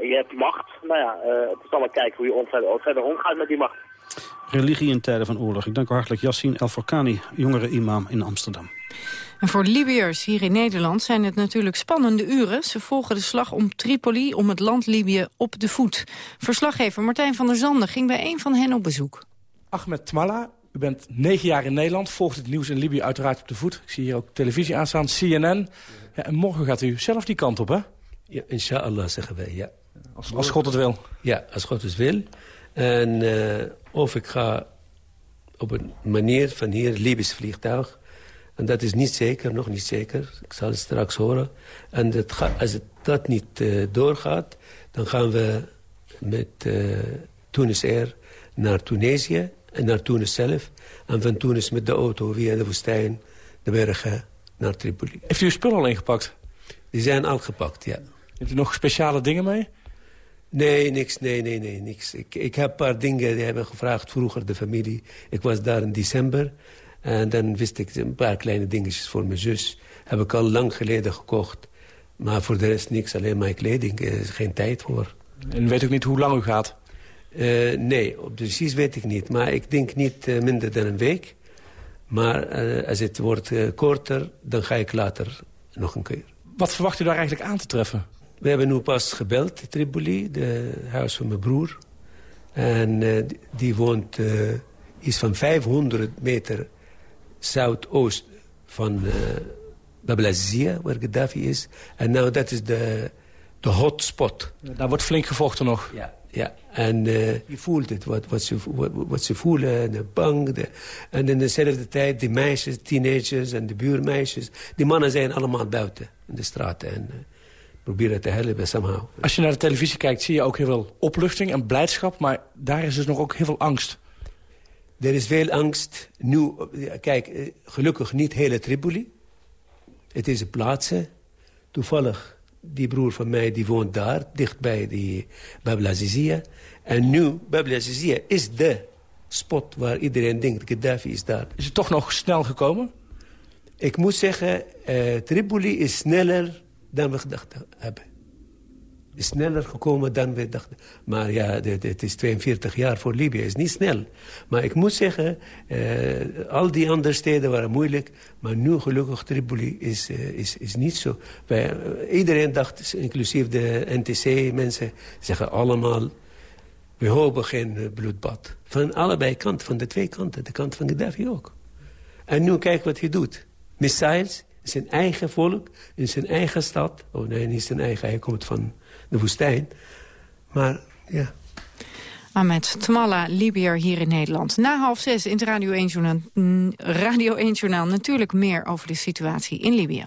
je hebt macht. Nou ja, het is allemaal kijken hoe je verder omgaat met die macht. Religie in tijden van oorlog. Ik dank u hartelijk Yassine El Forkani, jongere imam in Amsterdam. En voor Libiërs hier in Nederland zijn het natuurlijk spannende uren. Ze volgen de slag om Tripoli, om het land Libië, op de voet. Verslaggever Martijn van der Zanden ging bij een van hen op bezoek. Ahmed Tmalla, u bent negen jaar in Nederland, volgt het nieuws in Libië uiteraard op de voet. Ik zie hier ook televisie aanstaan, CNN. Ja, en morgen gaat u zelf die kant op, hè? Ja, inshallah zeggen wij, ja. Als, als God het wil? Ja, als God het wil. En uh, of ik ga op een manier van hier, Libisch vliegtuig en dat is niet zeker, nog niet zeker. Ik zal het straks horen. En als het, dat niet uh, doorgaat, dan gaan we met uh, Tunis Air naar Tunesië en naar Tunis zelf. En van Tunis met de auto via de woestijn, de bergen, naar Tripoli. Heeft u uw spullen al ingepakt? Die zijn al gepakt, ja. Heeft u nog speciale dingen mee? Nee, niks, nee, nee, nee, niks. Ik, ik heb een paar dingen, die hebben gevraagd vroeger, de familie. Ik was daar in december. En dan wist ik een paar kleine dingetjes voor mijn zus. Heb ik al lang geleden gekocht. Maar voor de rest niks, alleen mijn kleding. Er is geen tijd voor. En weet ook niet hoe lang u gaat? Uh, nee, precies weet ik niet. Maar ik denk niet uh, minder dan een week. Maar uh, als het wordt korter, dan ga ik later nog een keer. Wat verwacht u daar eigenlijk aan te treffen? We hebben nu pas gebeld, Tripoli, de huis van mijn broer. En die woont iets van 500 meter zuidoost van uh, Bablazia, waar Gaddafi is. En nou, dat is de, de hotspot. Daar wordt flink gevochten nog. Ja, ja. en uh, je voelt het, wat, wat, ze, wat, wat ze voelen, de bang. De, en in dezelfde tijd, de meisjes, teenagers en de buurmeisjes... die mannen zijn allemaal buiten in de straten en... Proberen te helpen somehow. Als je naar de televisie kijkt, zie je ook heel veel opluchting en blijdschap... maar daar is dus nog ook heel veel angst. Er is veel angst. Nu, kijk, eh, gelukkig niet hele Tripoli. Het is een plaatsen. Toevallig, die broer van mij die woont daar, dichtbij die Bablazizia. En nu, Bablazizia is de spot waar iedereen denkt, Gaddafi is daar. Is het toch nog snel gekomen? Ik moet zeggen, uh, Tripoli is sneller dan we gedacht hebben sneller gekomen dan we dachten. Maar ja, het is 42 jaar voor Libië, is niet snel. Maar ik moet zeggen, uh, al die andere steden waren moeilijk. Maar nu gelukkig Tripoli is, uh, is, is niet zo. Uh, iedereen dacht, inclusief de NTC-mensen, zeggen allemaal... we hopen geen bloedbad. Van allebei kanten, van de twee kanten. De kant van Gaddafi ook. En nu kijk wat hij doet. Missiles, zijn eigen volk, in zijn eigen stad. Oh nee, niet zijn eigen, hij komt van de woestijn. Maar ja... Ahmed Tmalla, Libiër hier in Nederland. Na half zes in het Radio 1 Journaal, Radio 1 Journaal natuurlijk meer over de situatie in Libië.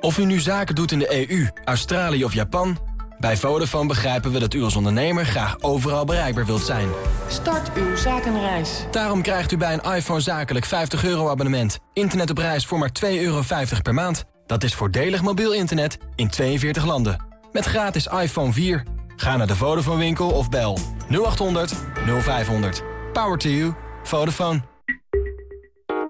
Of u nu zaken doet in de EU, Australië of Japan... bij Vodafone begrijpen we dat u als ondernemer graag overal bereikbaar wilt zijn. Start uw zakenreis. Daarom krijgt u bij een iPhone zakelijk 50 euro abonnement. Internet op reis voor maar 2,50 euro per maand. Dat is voordelig mobiel internet in 42 landen. Met gratis iPhone 4. Ga naar de Vodafone winkel of bel 0800 0500. Power to you. Vodafone.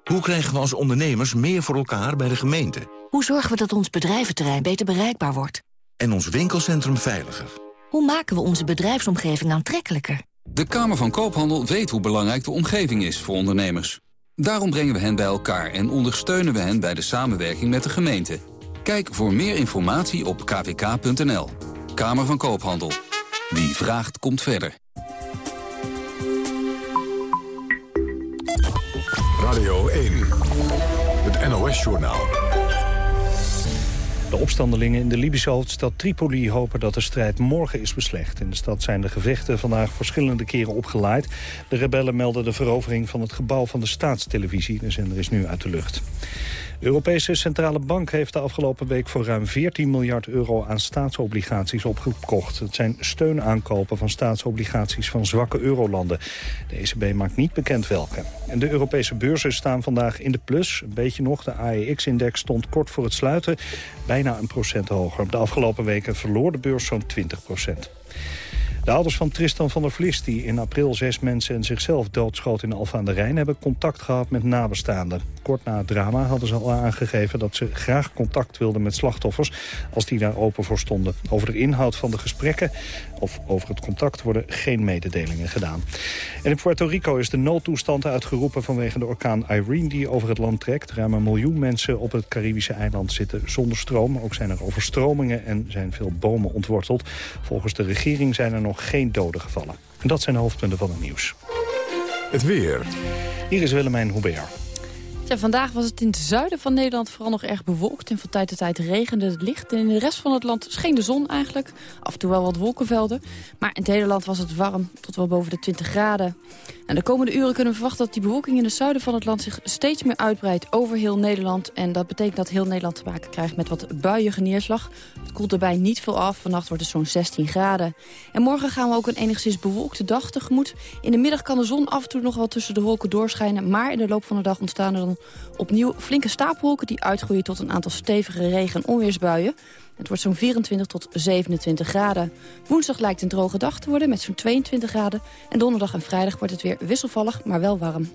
Hoe krijgen we als ondernemers meer voor elkaar bij de gemeente? Hoe zorgen we dat ons bedrijventerrein beter bereikbaar wordt? En ons winkelcentrum veiliger. Hoe maken we onze bedrijfsomgeving aantrekkelijker? De Kamer van Koophandel weet hoe belangrijk de omgeving is voor ondernemers. Daarom brengen we hen bij elkaar en ondersteunen we hen bij de samenwerking met de gemeente. Kijk voor meer informatie op kvk.nl. Kamer van Koophandel. Wie vraagt, komt verder. Radio 1. Het NOS-journaal. De opstandelingen in de Libische hoofdstad Tripoli hopen dat de strijd morgen is beslecht. In de stad zijn de gevechten vandaag verschillende keren opgeleid. De rebellen melden de verovering van het gebouw van de staatstelevisie. De zender is nu uit de lucht. De Europese Centrale Bank heeft de afgelopen week voor ruim 14 miljard euro aan staatsobligaties opgekocht. Het zijn steunaankopen van staatsobligaties van zwakke eurolanden. De ECB maakt niet bekend welke. En de Europese beurzen staan vandaag in de plus. Een beetje nog, de AEX-index stond kort voor het sluiten bijna een procent hoger. De afgelopen weken verloor de beurs zo'n 20 procent. De ouders van Tristan van der Vlis, die in april zes mensen en zichzelf doodschoot in Alfa aan de Rijn, hebben contact gehad met nabestaanden. Kort na het drama hadden ze al aangegeven dat ze graag contact wilden met slachtoffers als die daar open voor stonden. Over de inhoud van de gesprekken of over het contact worden geen mededelingen gedaan. En in Puerto Rico is de noodtoestand uitgeroepen vanwege de orkaan Irene die over het land trekt. Ruim een miljoen mensen op het Caribische eiland zitten zonder stroom. Ook zijn er overstromingen en zijn veel bomen ontworteld. Volgens de regering zijn er nog geen doden gevallen. En dat zijn de hoofdpunten van het nieuws. Het weer. Hier is Willemijn Hubert. Ja, vandaag was het in het zuiden van Nederland vooral nog erg bewolkt. En van tijd tot tijd regende het licht. En in de rest van het land scheen de zon eigenlijk. Af en toe wel wat wolkenvelden. Maar in het hele land was het warm, tot wel boven de 20 graden. En de komende uren kunnen we verwachten dat die bewolking in het zuiden van het land zich steeds meer uitbreidt over heel Nederland. En dat betekent dat heel Nederland te maken krijgt met wat buiige neerslag. Het koelt erbij niet veel af. Vannacht wordt het zo'n 16 graden. En morgen gaan we ook een enigszins bewolkte dag tegemoet. In de middag kan de zon af en toe nog wel tussen de wolken doorschijnen. Maar in de loop van de dag ontstaan er dan opnieuw flinke stapelwolken... die uitgroeien tot een aantal stevige regen- en onweersbuien. Het wordt zo'n 24 tot 27 graden. Woensdag lijkt een droge dag te worden met zo'n 22 graden. En donderdag en vrijdag wordt het weer wisselvallig, maar wel warm.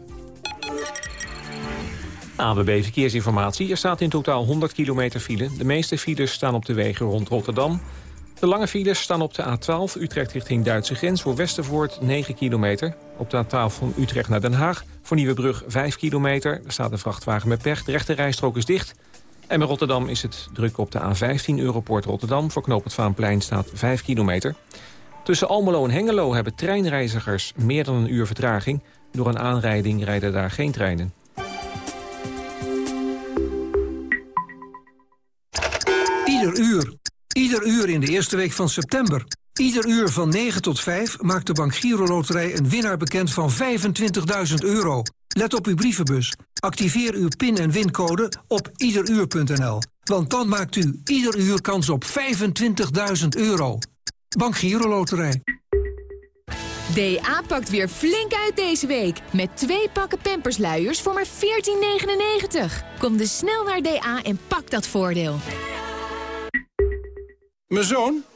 ABB Verkeersinformatie. Er staat in totaal 100 kilometer file. De meeste files staan op de wegen rond Rotterdam. De lange files staan op de A12 Utrecht richting Duitse grens... voor Westervoort 9 kilometer. Op de A12 van Utrecht naar Den Haag voor Nieuwebrug 5 kilometer. Er staat een vrachtwagen met pech. De rechte rijstrook is dicht. En bij Rotterdam is het druk op de A15 Europoort Rotterdam. Voor knoop het Vaanplein staat 5 kilometer. Tussen Almelo en Hengelo hebben treinreizigers meer dan een uur vertraging. Door een aanrijding rijden daar geen treinen. Ieder uur. Ieder uur in de eerste week van september. Ieder uur van 9 tot 5 maakt de Bank Giro Loterij een winnaar bekend van 25.000 euro. Let op uw brievenbus. Activeer uw pin- en wincode op iederuur.nl. Want dan maakt u ieder uur kans op 25.000 euro. Bank Giro Loterij. DA pakt weer flink uit deze week. Met twee pakken pampersluiers voor maar 14,99. Kom dus snel naar DA en pak dat voordeel. Mijn zoon,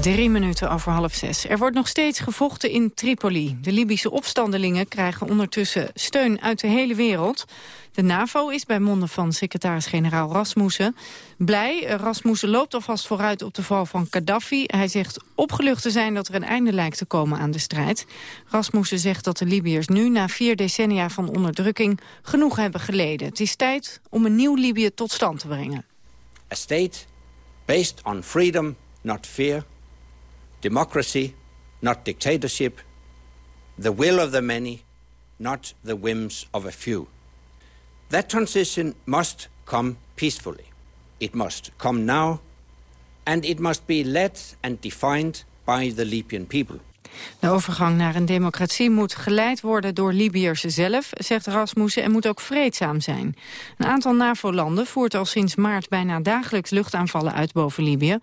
Drie minuten over half zes. Er wordt nog steeds gevochten in Tripoli. De Libische opstandelingen krijgen ondertussen steun uit de hele wereld. De NAVO is bij monden van secretaris-generaal Rasmussen blij. Rasmussen loopt alvast vooruit op de val van Gaddafi. Hij zegt opgelucht te zijn dat er een einde lijkt te komen aan de strijd. Rasmussen zegt dat de Libiërs nu, na vier decennia van onderdrukking, genoeg hebben geleden. Het is tijd om een nieuw Libië tot stand te brengen. A state based on freedom, not fear. Democracy, not dictatorship. The will of the many, not the whims of a few. That transition must come peacefully. It must come now, and it must be led and defined by the Libyan people. De overgang naar een democratie moet geleid worden door Libiërs zelf, zegt Rasmussen, en moet ook vreedzaam zijn. Een aantal NAVO-landen voert al sinds maart bijna dagelijks luchtaanvallen uit boven Libië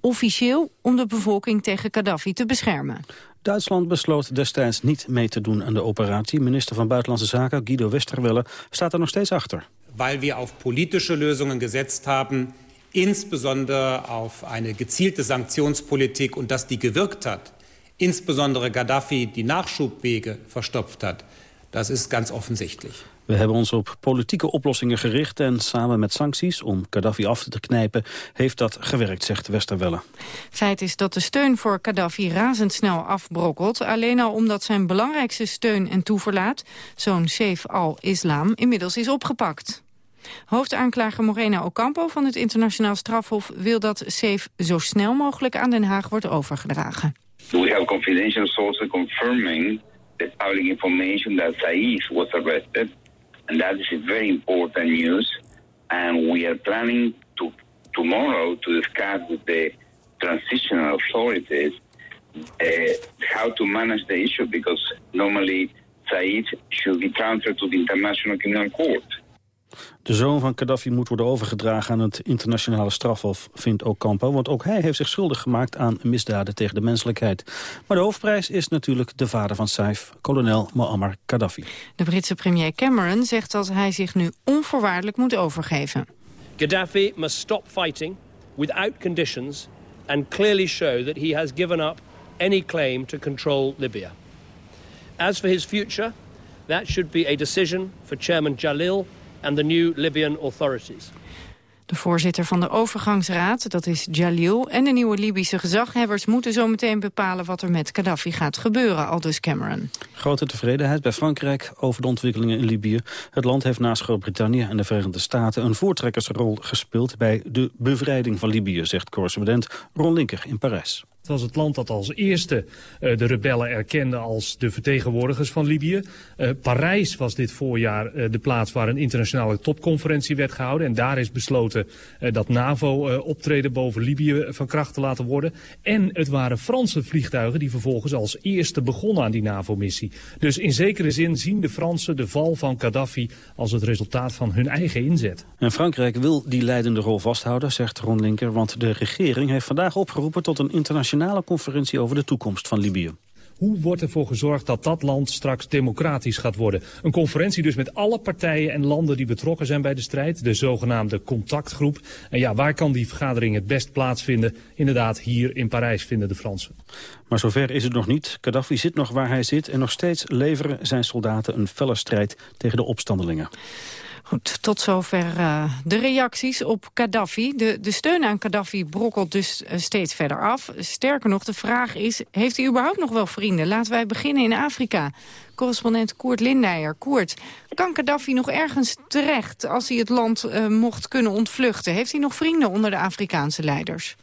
officieel om de bevolking tegen Gaddafi te beschermen. Duitsland besloot destijds niet mee te doen aan de operatie. Minister van Buitenlandse Zaken Guido Westerwelle staat er nog steeds achter. Weil wir auf politische Lösungen gesetzt haben, insbesondere auf eine gezielte Sanktionspolitik und dass die gewirkt hat, insbesondere Gaddafi die Nachschubwege verstopft hat, das ist ganz offensichtlich. We hebben ons op politieke oplossingen gericht en samen met sancties om Gaddafi af te knijpen heeft dat gewerkt, zegt Westerwelle. Feit is dat de steun voor Gaddafi razendsnel afbrokkelt, alleen al omdat zijn belangrijkste steun en toeverlaat, zo'n Saif al-Islam, inmiddels is opgepakt. Hoofdaanklager Morena Ocampo van het internationaal strafhof wil dat Saif zo snel mogelijk aan Den Haag wordt overgedragen. We have confidential sources confirming the public information that Saif was arrested And that is very important news. And we are planning to tomorrow to discuss with the transitional authorities uh, how to manage the issue because normally Said should be transferred to the International Criminal Court. De zoon van Gaddafi moet worden overgedragen aan het internationale strafhof, vindt Ocampo. Want ook hij heeft zich schuldig gemaakt aan misdaden tegen de menselijkheid. Maar de hoofdprijs is natuurlijk de vader van Saif, kolonel Muammar Gaddafi. De Britse premier Cameron zegt dat hij zich nu onvoorwaardelijk moet overgeven. Gaddafi must stop fighting without conditions and clearly show that he has given up any claim to control Libya. As for his future, that should be a decision for Chairman Jalil and the new Libyan authorities. De voorzitter van de overgangsraad, dat is Jalil, en de nieuwe Libische gezaghebbers moeten zo meteen bepalen wat er met Gaddafi gaat gebeuren, aldus Cameron. Grote tevredenheid bij Frankrijk over de ontwikkelingen in Libië. Het land heeft naast Groot-Brittannië en de Verenigde Staten een voortrekkersrol gespeeld bij de bevrijding van Libië, zegt correspondent Ron Linker in Parijs. Het was het land dat als eerste uh, de rebellen erkende als de vertegenwoordigers van Libië. Uh, Parijs was dit voorjaar uh, de plaats waar een internationale topconferentie werd gehouden. En daar is besloten dat NAVO optreden boven Libië van kracht te laten worden. En het waren Franse vliegtuigen die vervolgens als eerste begonnen aan die NAVO-missie. Dus in zekere zin zien de Fransen de val van Gaddafi als het resultaat van hun eigen inzet. En Frankrijk wil die leidende rol vasthouden, zegt Ron Linker. Want de regering heeft vandaag opgeroepen tot een internationale internationale conferentie over de toekomst van Libië. Hoe wordt ervoor gezorgd dat dat land straks democratisch gaat worden? Een conferentie dus met alle partijen en landen die betrokken zijn bij de strijd. De zogenaamde contactgroep. En ja, waar kan die vergadering het best plaatsvinden? Inderdaad, hier in Parijs vinden de Fransen. Maar zover is het nog niet. Gaddafi zit nog waar hij zit en nog steeds leveren zijn soldaten een felle strijd tegen de opstandelingen. Goed, tot zover uh, de reacties op Gaddafi. De, de steun aan Gaddafi brokkelt dus uh, steeds verder af. Sterker nog, de vraag is, heeft hij überhaupt nog wel vrienden? Laten wij beginnen in Afrika. Correspondent Koert Lindijer. Koert, kan Gaddafi nog ergens terecht als hij het land uh, mocht kunnen ontvluchten? Heeft hij nog vrienden onder de Afrikaanse leiders?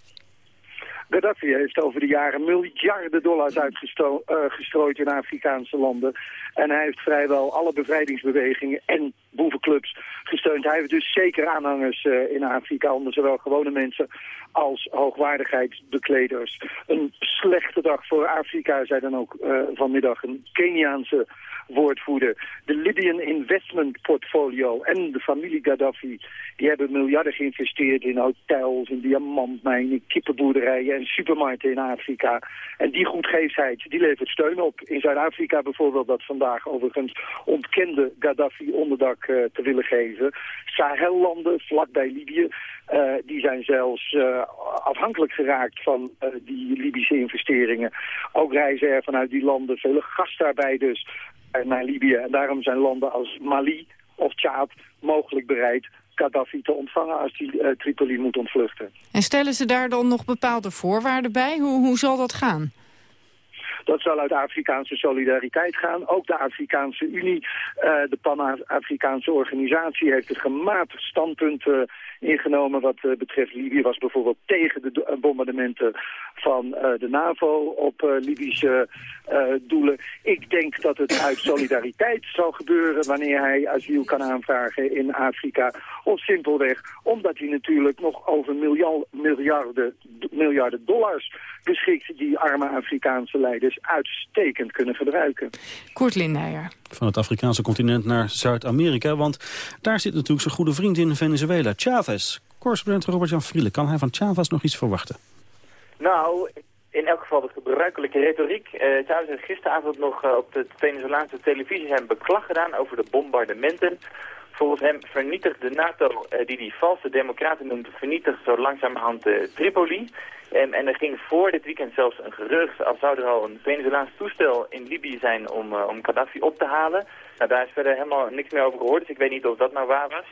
Gaddafi heeft over de jaren miljarden dollars uitgestrooid in Afrikaanse landen. En hij heeft vrijwel alle bevrijdingsbewegingen en boevenclubs gesteund. Hij heeft dus zeker aanhangers uh, in Afrika onder zowel gewone mensen als hoogwaardigheidsbekleders. Een slechte dag voor Afrika, zei dan ook uh, vanmiddag een Keniaanse woordvoerder. De Libyan Investment Portfolio en de familie Gaddafi... die hebben miljarden geïnvesteerd in hotels, in diamantmijnen, kippenboerderijen en supermarkten in Afrika. En die goedgeefsheid, die levert steun op. In Zuid-Afrika bijvoorbeeld, dat vandaag overigens ontkende Gaddafi onderdak uh, te willen geven. Sahellanden, vlakbij Libië, uh, die zijn zelfs uh, afhankelijk geraakt van die Libische investeringen. Ook reizen er vanuit die landen vele gastarbeiders naar Libië. En daarom zijn landen als Mali of Tjaad mogelijk bereid Gaddafi te ontvangen als hij uh, Tripoli moet ontvluchten. En stellen ze daar dan nog bepaalde voorwaarden bij? Hoe, hoe zal dat gaan? Dat zal uit Afrikaanse solidariteit gaan. Ook de Afrikaanse Unie, uh, de Pan-Afrikaanse organisatie, heeft het gematigd standpunt uh, ingenomen wat betreft Libië. Was bijvoorbeeld tegen de bombardementen van de NAVO op Libische doelen. Ik denk dat het uit solidariteit zal gebeuren wanneer hij asiel kan aanvragen in Afrika. Of simpelweg omdat hij natuurlijk nog over miljarden, miljarden dollars beschikt die arme Afrikaanse leiders uitstekend kunnen gebruiken. Koert Lindeijer. Van het Afrikaanse continent naar Zuid-Amerika, want daar zit natuurlijk zijn goede vriend in Venezuela, Chavez. Correspondent Robert-Jan Vrielen, kan hij van Chavez nog iets verwachten? Nou, in elk geval de gebruikelijke retoriek. Uh, Chavez heeft gisteravond nog uh, op de Venezolaanse televisie zijn beklag gedaan over de bombardementen. Volgens hem vernietigt de NATO, uh, die die valse democraten noemt, vernietigt zo langzamerhand Tripoli. En, en er ging voor dit weekend zelfs een gerucht, als zou er al een Venezolaans toestel in Libië zijn om, om Gaddafi op te halen. Nou, daar is verder helemaal niks meer over gehoord, dus ik weet niet of dat nou waar was.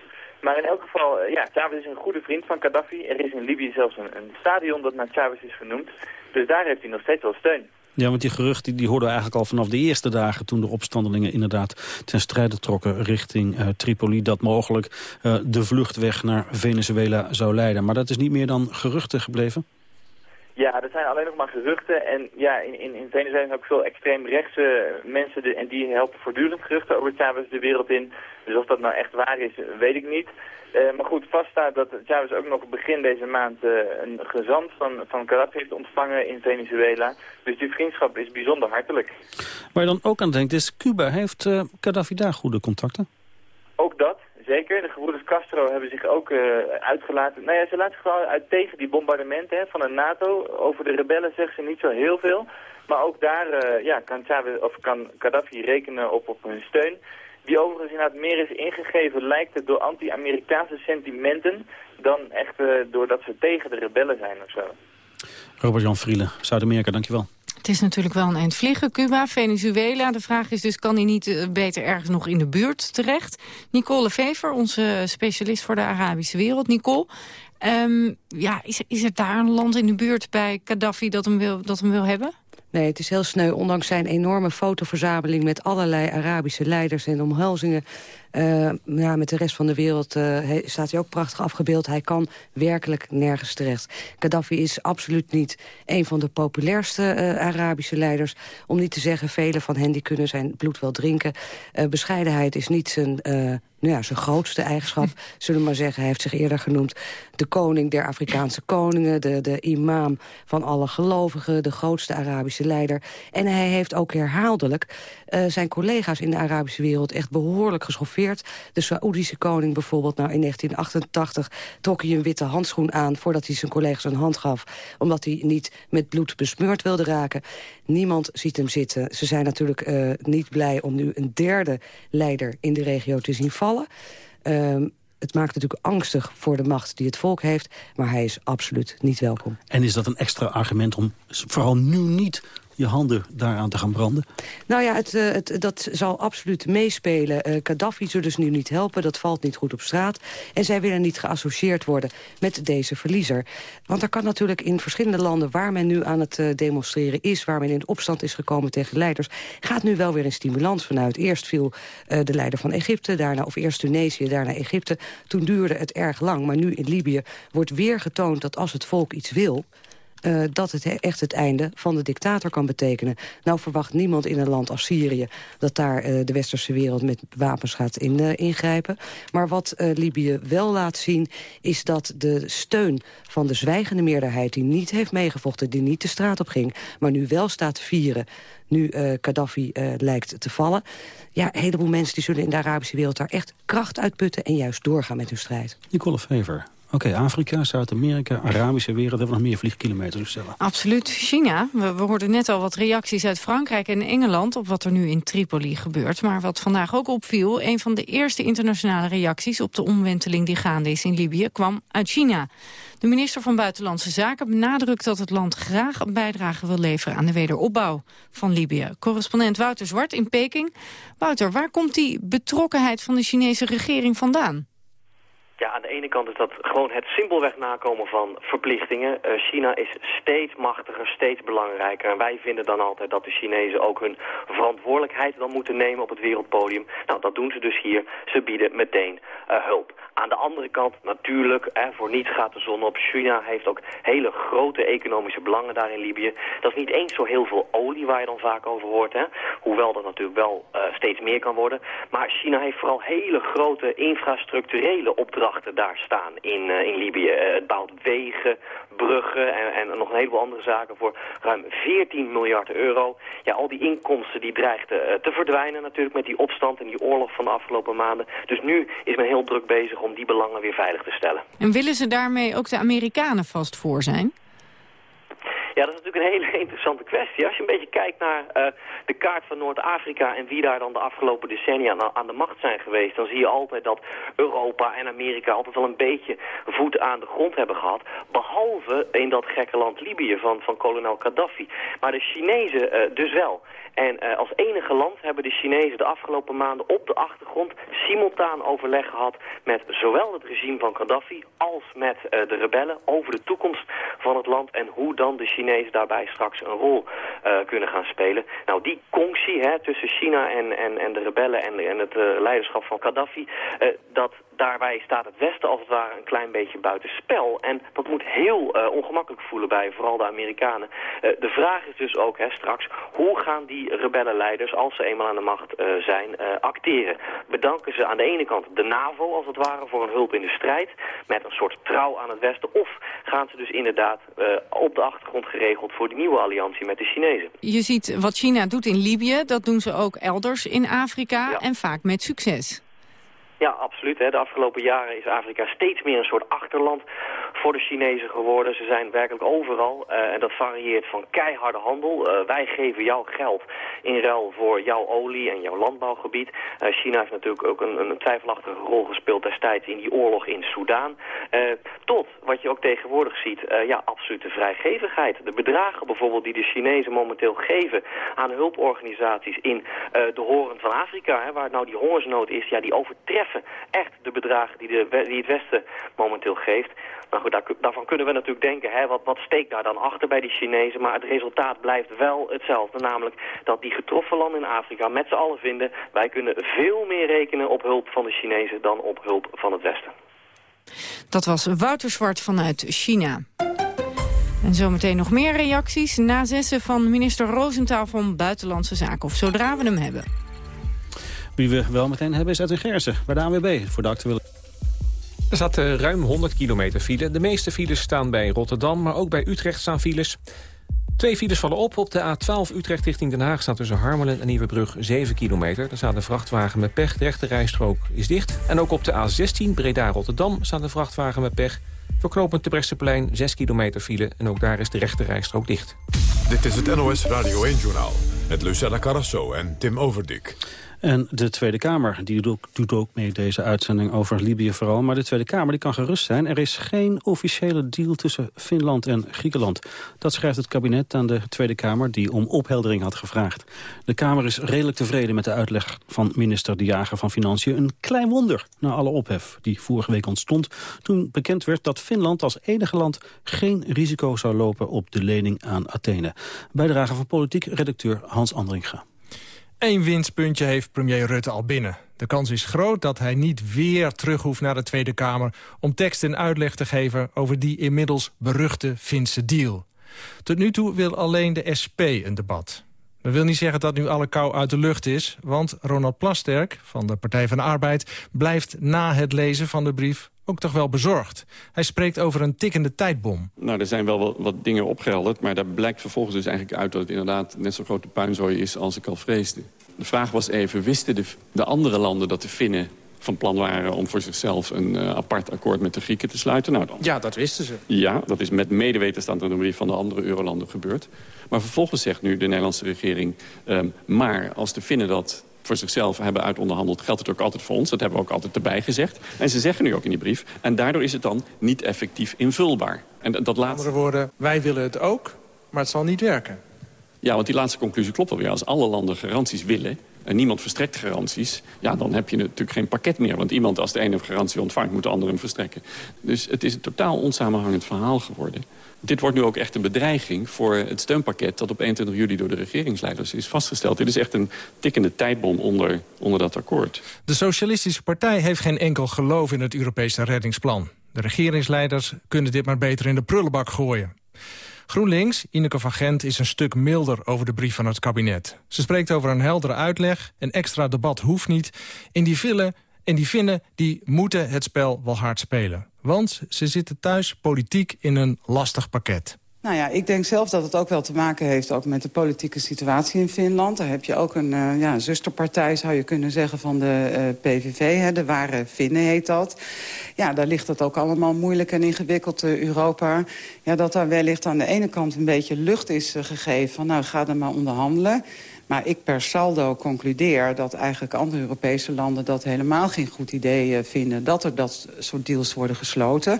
Maar in elk geval, eh, ja, Chavez is een goede vriend van Gaddafi. Er is in Libië zelfs een, een stadion dat naar Chavez is vernoemd. Dus daar heeft hij nog steeds wel steun. Ja, want die geruchten die, hoorden we eigenlijk al vanaf de eerste dagen... toen de opstandelingen inderdaad ten strijde trokken richting uh, Tripoli... dat mogelijk uh, de vluchtweg naar Venezuela zou leiden. Maar dat is niet meer dan geruchten gebleven? Ja, dat zijn alleen nog maar geruchten. En ja, in, in, in Venezuela zijn ook veel extreemrechtse mensen... De, en die helpen voortdurend geruchten over Chavez de wereld in. Dus of dat nou echt waar is, weet ik niet. Uh, maar goed, vaststaat dat Chavez ook nog begin deze maand uh, een gezant van, van Gaddafi heeft ontvangen in Venezuela. Dus die vriendschap is bijzonder hartelijk. Waar je dan ook aan denkt is, Cuba heeft uh, Gaddafi daar goede contacten? Ook dat. Zeker, de gebroeders Castro hebben zich ook uh, uitgelaten. Nou ja, ze laten zich wel uit tegen die bombardementen hè, van de NATO. Over de rebellen zeggen ze niet zo heel veel. Maar ook daar uh, ja, kan, Chavez, of kan Gaddafi rekenen op, op hun steun. Die overigens inderdaad meer is ingegeven, lijkt het, door anti-Amerikaanse sentimenten... dan echt uh, doordat ze tegen de rebellen zijn of zo. Robert-Jan Vrielen, Zuid-Amerika, dankjewel. Het is natuurlijk wel een eind vliegen, Cuba, Venezuela. De vraag is dus, kan hij niet uh, beter ergens nog in de buurt terecht? Nicole Vever, onze specialist voor de Arabische wereld. Nicole, um, ja, is, is er daar een land in de buurt bij Gaddafi dat hem wil, dat hem wil hebben? Nee, het is heel sneu. Ondanks zijn enorme fotoverzameling met allerlei Arabische leiders en omhelzingen... Uh, ja, met de rest van de wereld uh, staat hij ook prachtig afgebeeld. Hij kan werkelijk nergens terecht. Gaddafi is absoluut niet een van de populairste uh, Arabische leiders. Om niet te zeggen, vele van hen die kunnen zijn bloed wel drinken. bescheidenheid is niet zijn nou ja, zijn grootste eigenschap, zullen we maar zeggen. Hij heeft zich eerder genoemd de koning der Afrikaanse koningen... de, de imam van alle gelovigen, de grootste Arabische leider. En hij heeft ook herhaaldelijk uh, zijn collega's in de Arabische wereld... echt behoorlijk geschoffeerd. De Saoedische koning bijvoorbeeld, nou in 1988... trok hij een witte handschoen aan voordat hij zijn collega's een hand gaf... omdat hij niet met bloed besmeurd wilde raken. Niemand ziet hem zitten. Ze zijn natuurlijk uh, niet blij om nu een derde leider in de regio te zien vallen. Um, het maakt natuurlijk angstig voor de macht die het volk heeft... maar hij is absoluut niet welkom. En is dat een extra argument om vooral nu niet je handen daaraan te gaan branden? Nou ja, het, uh, het, dat zal absoluut meespelen. Uh, Gaddafi zullen ze nu niet helpen, dat valt niet goed op straat. En zij willen niet geassocieerd worden met deze verliezer. Want er kan natuurlijk in verschillende landen waar men nu aan het uh, demonstreren is... waar men in opstand is gekomen tegen leiders... gaat nu wel weer een stimulans vanuit. Eerst viel de leider van Egypte, daarna, of eerst Tunesië, daarna Egypte. Toen duurde het erg lang, maar nu in Libië wordt weer getoond... dat als het volk iets wil uh, dat het echt het einde van de dictator kan betekenen. Nou verwacht niemand in een land als Syrië... dat daar uh, de westerse wereld met wapens gaat in, uh, ingrijpen. Maar wat Libië wel laat zien... is dat de steun van de zwijgende meerderheid... die niet heeft meegevochten, die niet de straat op ging... maar nu wel staat te vieren nu uh, Gaddafi lijkt te vallen. Ja, een heleboel mensen die zullen in de Arabische wereld daar echt kracht uitputten... en juist doorgaan met hun strijd. Nicole Fever, Oké, Afrika, Zuid-Amerika, Arabische wereld. Hebben we nog meer vliegkilometers stellen? Absoluut. China. We, we hoorden net al wat reacties uit Frankrijk en Engeland... op wat er nu in Tripoli gebeurt. Maar wat vandaag ook opviel... een van de eerste internationale reacties op de omwenteling die gaande is in Libië... kwam uit China. De minister van Buitenlandse Zaken benadrukt dat het land graag een bijdrage wil leveren aan de wederopbouw van Libië. Correspondent Wouter Zwart in Peking. Wouter, waar komt die betrokkenheid van de Chinese regering vandaan? Ene kant is dat gewoon het simpelweg nakomen van verplichtingen. Uh, China is steeds machtiger, steeds belangrijker. En wij vinden dan altijd dat de Chinezen ook hun verantwoordelijkheid dan moeten nemen op het wereldpodium. Nou, dat doen ze dus hier. Ze bieden meteen uh, hulp. Aan de andere kant, natuurlijk, voor niets gaat de zon op. China heeft ook hele grote economische belangen daar in Libië. Dat is niet eens zo heel veel olie waar je dan vaak over hoort. Hè. Hoewel dat natuurlijk wel uh, steeds meer kan worden. Maar China heeft vooral hele grote infrastructurele opdrachten daar staan in, uh, in Libië. Uh, het bouwt wegen, bruggen en, en, nog een heleboel andere zaken voor ruim 14 miljard euro. Ja, al die inkomsten die dreigden te verdwijnen natuurlijk met die opstand en die oorlog van de afgelopen maanden. Dus nu is men heel druk bezig om die belangen weer veilig te stellen. En willen ze daarmee ook de Amerikanen vast voor zijn? Ja, dat is natuurlijk een hele <laughs> interessante kwestie. Als je een beetje kijkt naar uh, de kaart van Noord-Afrika en wie daar dan de afgelopen decennia aan, aan, de macht zijn geweest, dan zie je altijd dat Europa en Amerika altijd wel een beetje voet aan de grond hebben gehad. Behalve in dat gekke land Libië van, van kolonel Gaddafi. Maar de Chinezen uh, dus wel. En uh, als enige land hebben de Chinezen de afgelopen maanden op de achtergrond simultaan overleg gehad met zowel het regime van Gaddafi als met uh, de rebellen over de toekomst van het land en hoe dan de Chinezen daarbij straks een rol uh, kunnen gaan spelen. Nou, die conctie tussen China en, en, en de rebellen en, en het leiderschap van Gaddafi, dat, daarbij staat het Westen als het ware een klein beetje buiten spel. En dat moet heel uh, ongemakkelijk voelen bij vooral de Amerikanen. Uh, de vraag is dus ook hè, straks, hoe gaan die rebellenleiders, als ze eenmaal aan de macht uh, zijn, acteren? Bedanken ze aan de ene kant de NAVO als het ware voor een hulp in de strijd, met een soort trouw aan het Westen, of gaan ze dus inderdaad op de achtergrond geregeld voor die nieuwe alliantie met de Chinezen? Je ziet wat China doet in Libië, dat doen ze ook elders in Afrika ja. en vaak met succes. Ja, absoluut. Hè. De afgelopen jaren is Afrika steeds meer een soort achterland voor de Chinezen geworden. Ze zijn werkelijk overal uh, en dat varieert van keiharde handel. Uh, wij geven jou geld in ruil voor jouw olie en jouw landbouwgebied. Uh, China heeft natuurlijk ook een, een twijfelachtige rol gespeeld destijds in die oorlog in Soudaan. tot, wat je ook tegenwoordig ziet, ja, absolute vrijgevigheid. De bedragen bijvoorbeeld die de Chinezen momenteel geven aan hulporganisaties in de horen van Afrika, hè, waar nou die hongersnood is, ja, die overtreffen echt de bedragen die, de, die het Westen momenteel geeft. Nou goed, daar, daarvan kunnen we natuurlijk denken, hè, wat, wat steekt daar dan achter bij die Chinezen? Maar het resultaat blijft wel hetzelfde, namelijk dat die getroffen landen in Afrika met z'n allen vinden... wij kunnen veel meer rekenen op hulp van de Chinezen dan op hulp van het Westen. Dat was Wouter Zwart vanuit China. En zometeen nog meer reacties na zessen van minister Roosentaal van Buitenlandse Zaken. Of zodra we hem hebben. Wie we wel meteen hebben is Edwin Gersen bij de ANWB voor de actuele... Er staat uh, ruim 100 kilometer file. De meeste files staan bij Rotterdam, maar ook bij Utrecht staan files. Twee files vallen op. Op de A12 Utrecht richting Den Haag staat tussen Harmelen en Nieuwebrug 7 kilometer. Daar staat een vrachtwagen met pech. De rechte rijstrook is dicht. En ook op de A16 Breda-Rotterdam staat een vrachtwagen met pech. Verknopend de Bresseplein 6 kilometer file. En ook daar is de rechte rijstrook dicht. Dit is het NOS Radio 1-journaal met Lucella Carrasso en Tim Overdik. En de Tweede Kamer die doet ook mee deze uitzending over Libië vooral. Maar de Tweede Kamer die kan gerust zijn. Er is geen officiële deal tussen Finland en Griekenland. Dat schrijft het kabinet aan de Tweede Kamer die om opheldering had gevraagd. De Kamer is redelijk tevreden met de uitleg van minister De Jager van Financiën. Een klein wonder na alle ophef die vorige week ontstond... toen bekend werd dat Finland als enige land geen risico zou lopen op de lening aan Athene. Bijdrage van politiek redacteur Hans Andringa. Eén winstpuntje heeft premier Rutte al binnen. De kans is groot dat hij niet weer terug hoeft naar de Tweede Kamer... om tekst en uitleg te geven over die inmiddels beruchte Finse deal. Tot nu toe wil alleen de SP een debat. Dat wil niet zeggen dat nu alle kou uit de lucht is... want Ronald Plasterk van de Partij van de Arbeid... blijft na het lezen van de brief ook toch wel bezorgd. Hij spreekt over een tikkende tijdbom. Nou, er zijn wel wat, wat, dingen opgehelderd... maar daar blijkt vervolgens dus eigenlijk uit dat het inderdaad net zo grote puinzooi is als ik al vreesde. De vraag was even, wisten de, de andere landen dat de Finnen van plan waren om voor zichzelf een uh, apart akkoord met de Grieken te sluiten. Nou, dan... Ja, dat wisten ze. Ja, dat is met medeweten in de brief van de andere eurolanden gebeurd. Maar vervolgens zegt nu de Nederlandse regering... Um, maar als de Finnen dat voor zichzelf hebben uitonderhandeld... geldt het ook altijd voor ons. Dat hebben we ook altijd erbij gezegd. En ze zeggen nu ook in die brief. En daardoor is het dan niet effectief invulbaar. En dat laatste... andere woorden, wij willen het ook, maar het zal niet werken. Ja, want die laatste conclusie klopt wel weer. Als alle landen garanties willen en niemand verstrekt garanties... ja, dan heb je natuurlijk geen pakket meer. Want iemand, als de ene een garantie ontvangt, moet de andere hem verstrekken. Dus het is een totaal onsamenhangend verhaal geworden. Dit wordt nu ook echt een bedreiging voor het steunpakket... dat op 21 juli door de regeringsleiders is vastgesteld. Dit is echt een tikkende tijdbom onder, onder dat akkoord. De Socialistische Partij heeft geen enkel geloof in het Europese reddingsplan. De regeringsleiders kunnen dit maar beter in de prullenbak gooien. GroenLinks, Ineke van Gent, is een stuk milder over de brief van het kabinet. Ze spreekt over een heldere uitleg, een extra debat hoeft niet. In die villen en die vinden die moeten het spel wel hard spelen. Want ze zitten thuis politiek in een lastig pakket. Nou ja, ik denk zelf dat het ook wel te maken heeft ook met de politieke situatie in Finland. Daar heb je ook een uh, ja, zusterpartij, zou je kunnen zeggen, van de uh, PVV. Hè, de Ware Finnen heet dat. Ja, daar ligt het ook allemaal moeilijk en ingewikkeld, uh, Europa. Ja, dat daar wellicht aan de ene kant een beetje lucht is gegeven... van nou, ga er maar onderhandelen. Maar ik per saldo concludeer dat eigenlijk andere Europese landen... dat helemaal geen goed idee vinden dat er dat soort deals worden gesloten.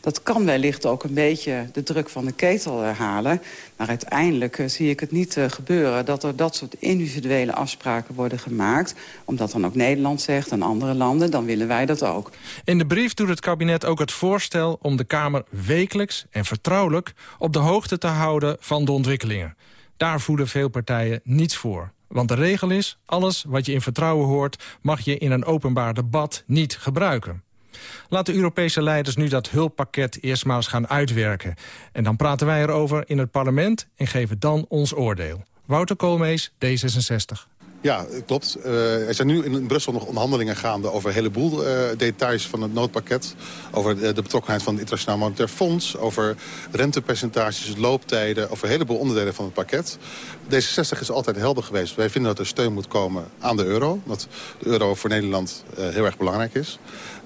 Dat kan wellicht ook een beetje de druk van de ketel halen. Maar uiteindelijk uh, zie ik het niet gebeuren... dat er dat soort individuele afspraken worden gemaakt. Omdat dan ook Nederland zegt en andere landen, dan willen wij dat ook. In de brief doet het kabinet ook het voorstel om de Kamer wekelijks en vertrouwelijk... op de hoogte te houden van de ontwikkelingen. Daar voeden veel partijen niets voor. Want de regel is, alles wat je in vertrouwen hoort... mag je in een openbaar debat niet gebruiken. Laat de Europese leiders nu dat hulppakket eerst maar eens gaan uitwerken. En dan praten wij erover in het parlement en geven dan ons oordeel. Wouter Koolmees, D66. Ja, klopt. Uh, er zijn nu in Brussel nog onderhandelingen gaande over een heleboel uh, details van het noodpakket. Over de, betrokkenheid van het Internationaal Monetair Fonds, over rentepercentages, looptijden, over een heleboel onderdelen van het pakket. D66 is altijd helder geweest. Wij vinden dat er steun moet komen aan de euro. Dat de euro voor Nederland uh, heel erg belangrijk is.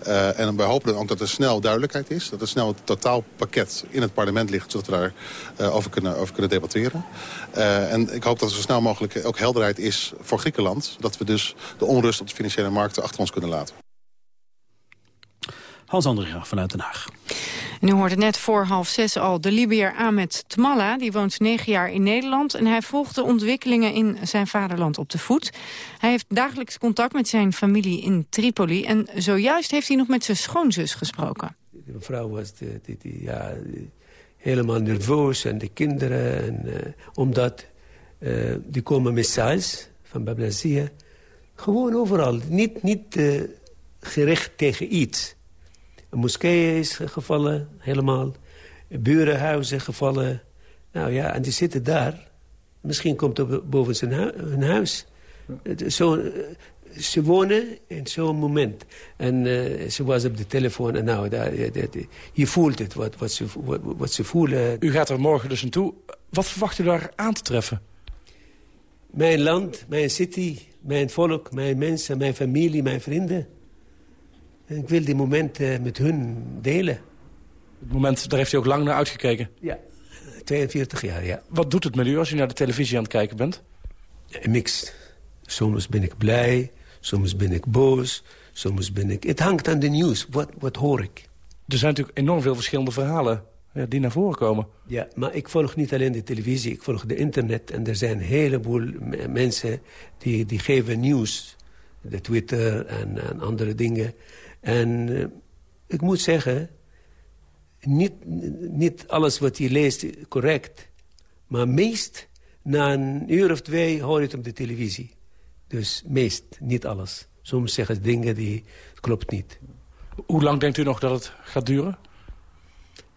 Uh, en wij hopen dan ook dat er snel duidelijkheid is. Dat er snel het totaalpakket in het parlement ligt... zodat we daar uh, over, kunnen, over kunnen debatteren. Uh, en ik hoop dat er zo snel mogelijk ook helderheid is voor Griekenland. Dat we dus de onrust op de financiële markten achter ons kunnen laten. Hans Andringa vanuit Den Haag. En u hoorde net voor half zes al de Libiër Ahmed Tmalla. Die woont negen jaar in Nederland en hij volgt de ontwikkelingen in zijn vaderland op de voet. Hij heeft dagelijks contact met zijn familie in Tripoli. En zojuist heeft hij nog met zijn schoonzus gesproken. De vrouw was ja, helemaal nerveus en de kinderen. En, uh, omdat uh, die komen messages van Bablazia. Gewoon overal. Niet, niet uh, gericht tegen iets. Een moskee is gevallen, helemaal. Burenhuizen gevallen. Nou ja, en die zitten daar. Misschien komt er boven zijn hu hun huis. Zo, ze wonen in zo'n moment. En uh, ze was op de telefoon en nou, daar, je voelt het, wat, wat, ze, wat, wat ze voelen. U gaat er morgen dus naartoe. Wat verwacht u daar aan te treffen? Mijn land, mijn city, mijn volk, mijn mensen, mijn familie, mijn vrienden. Ik wil die momenten met hun delen. Het moment, daar heeft u ook lang naar uitgekeken? Ja, 42 jaar, ja. Wat doet het met u als u naar de televisie aan het kijken bent? Ja, mixed. Soms ben ik blij, soms ben ik boos, soms ben ik... Het hangt aan de nieuws, wat, wat hoor ik? Er zijn natuurlijk enorm veel verschillende verhalen ja, die naar voren komen. Ja, maar ik volg niet alleen de televisie, ik volg de internet. En er zijn een heleboel mensen die, die geven nieuws. De Twitter en, en andere dingen. En uh, ik moet zeggen, niet, niet alles wat je leest correct. Maar meest, na een uur of twee, hoor je het op de televisie. Dus meest, niet alles. Soms zeggen ze dingen die klopt niet. Hoe lang denkt u nog dat het gaat duren?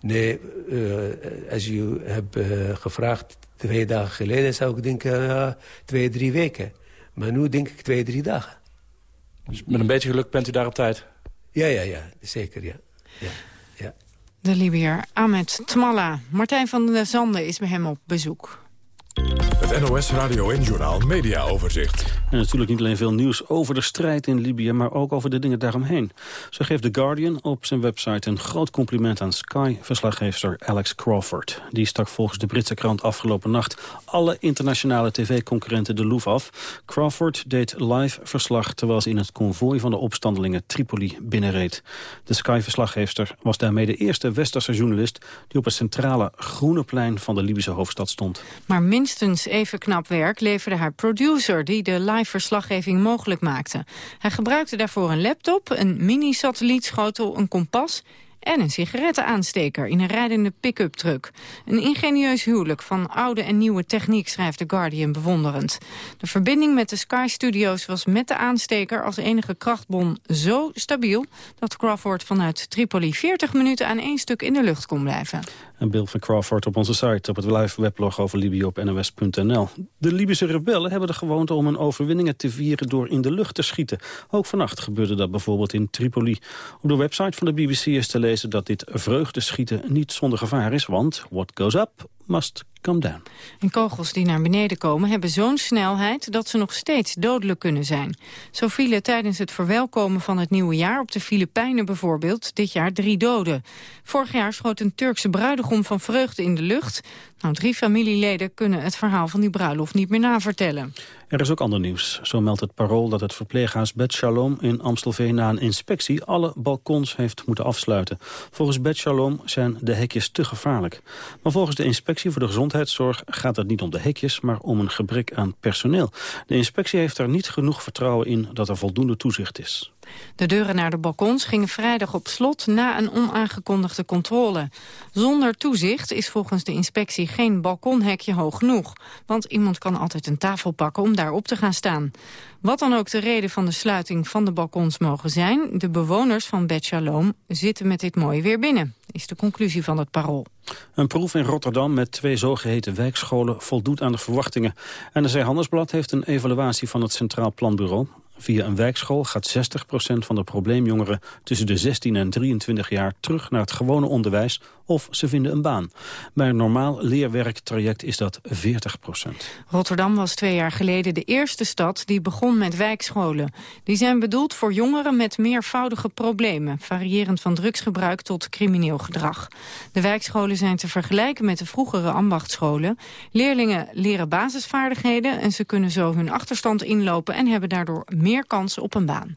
Nee, uh, als u hebt uh, gevraagd twee dagen geleden... zou ik denken uh, twee, drie weken. Maar nu denk ik twee, drie dagen. Dus met een beetje geluk bent u daar op tijd? Ja, ja, ja. Zeker, ja. ja, ja. De Libiër Ahmed Tmalla. Martijn van der Zanden is bij hem op bezoek. Het NOS Radio en Journal Media Overzicht. En natuurlijk niet alleen veel nieuws over de strijd in Libië... maar ook over de dingen daaromheen. Zo geeft The Guardian op zijn website een groot compliment aan Sky-verslaggever Alex Crawford. Die stak volgens de Britse krant afgelopen nacht... alle internationale tv-concurrenten de loef af. Crawford deed live verslag terwijl ze in het konvooi van de opstandelingen Tripoli binnenreed. De Sky-verslaggever was daarmee de eerste westerse journalist... die op het centrale groene plein van de Libische hoofdstad stond. Maar minstens even knap werk leverde haar producer... die de live verslaggeving mogelijk maakte. Hij gebruikte daarvoor een laptop, een mini-satellietschotel, een kompas en een sigarettenaansteker in een rijdende pick-up truck. Een ingenieus huwelijk van oude en nieuwe techniek, schrijft The Guardian bewonderend. De verbinding met de Sky Studios was met de aansteker als enige krachtbron zo stabiel... dat Crawford vanuit Tripoli 40 minuten aan één stuk in de lucht kon blijven. En Bill van Crawford op onze site, op het live weblog over Libië op nws.nl. De Libische rebellen hebben de gewoonte om hun overwinningen te vieren door in de lucht te schieten. Ook vannacht gebeurde dat bijvoorbeeld in Tripoli. Op de website van de BBC is te lezen dat dit vreugdeschieten niet zonder gevaar is, want what goes up must come down. En kogels die naar beneden komen hebben zo'n snelheid dat ze nog steeds dodelijk kunnen zijn. Zo vielen tijdens het verwelkomen van het nieuwe jaar op de Filipijnen bijvoorbeeld dit jaar drie doden. Vorig jaar schoot een Turkse bruidegom van vreugde in de lucht. Nou, drie familieleden kunnen het verhaal van die bruiloft niet meer navertellen. Er is ook ander nieuws. Zo meldt het parool dat het verpleeghuis Bet Shalom in Amstelveen na een inspectie alle balkons heeft moeten afsluiten. Volgens Bet Shalom zijn de hekjes te gevaarlijk. Maar volgens de inspectie voor de gezondheidszorg gaat het niet om de hekjes, maar om een gebrek aan personeel. De inspectie heeft er niet genoeg vertrouwen in dat er voldoende toezicht is. De deuren naar de balkons gingen vrijdag op slot na een onaangekondigde controle. Zonder toezicht is volgens de inspectie geen balkonhekje hoog genoeg. Want iemand kan altijd een tafel pakken om daarop te gaan staan. Wat dan ook de reden van de sluiting van de balkons mogen zijn... de bewoners van Bet Shalom zitten met dit mooi weer binnen, is de conclusie van het parool. Een proef in Rotterdam met twee zogeheten wijkscholen voldoet aan de verwachtingen. NRC Handelsblad heeft een evaluatie van het Centraal Planbureau. Via een wijkschool gaat 60% van de probleemjongeren tussen de 16 en 23 jaar terug naar het gewone onderwijs of ze vinden een baan. Bij een normaal leerwerktraject is dat 40%. Rotterdam was twee jaar geleden de eerste stad die begon met wijkscholen. Die zijn bedoeld voor jongeren met meervoudige problemen, variërend van drugsgebruik tot crimineel gedrag. De wijkscholen zijn te vergelijken met de vroegere ambachtscholen. Leerlingen leren basisvaardigheden en ze kunnen zo hun achterstand inlopen en hebben daardoor meer kansen op een baan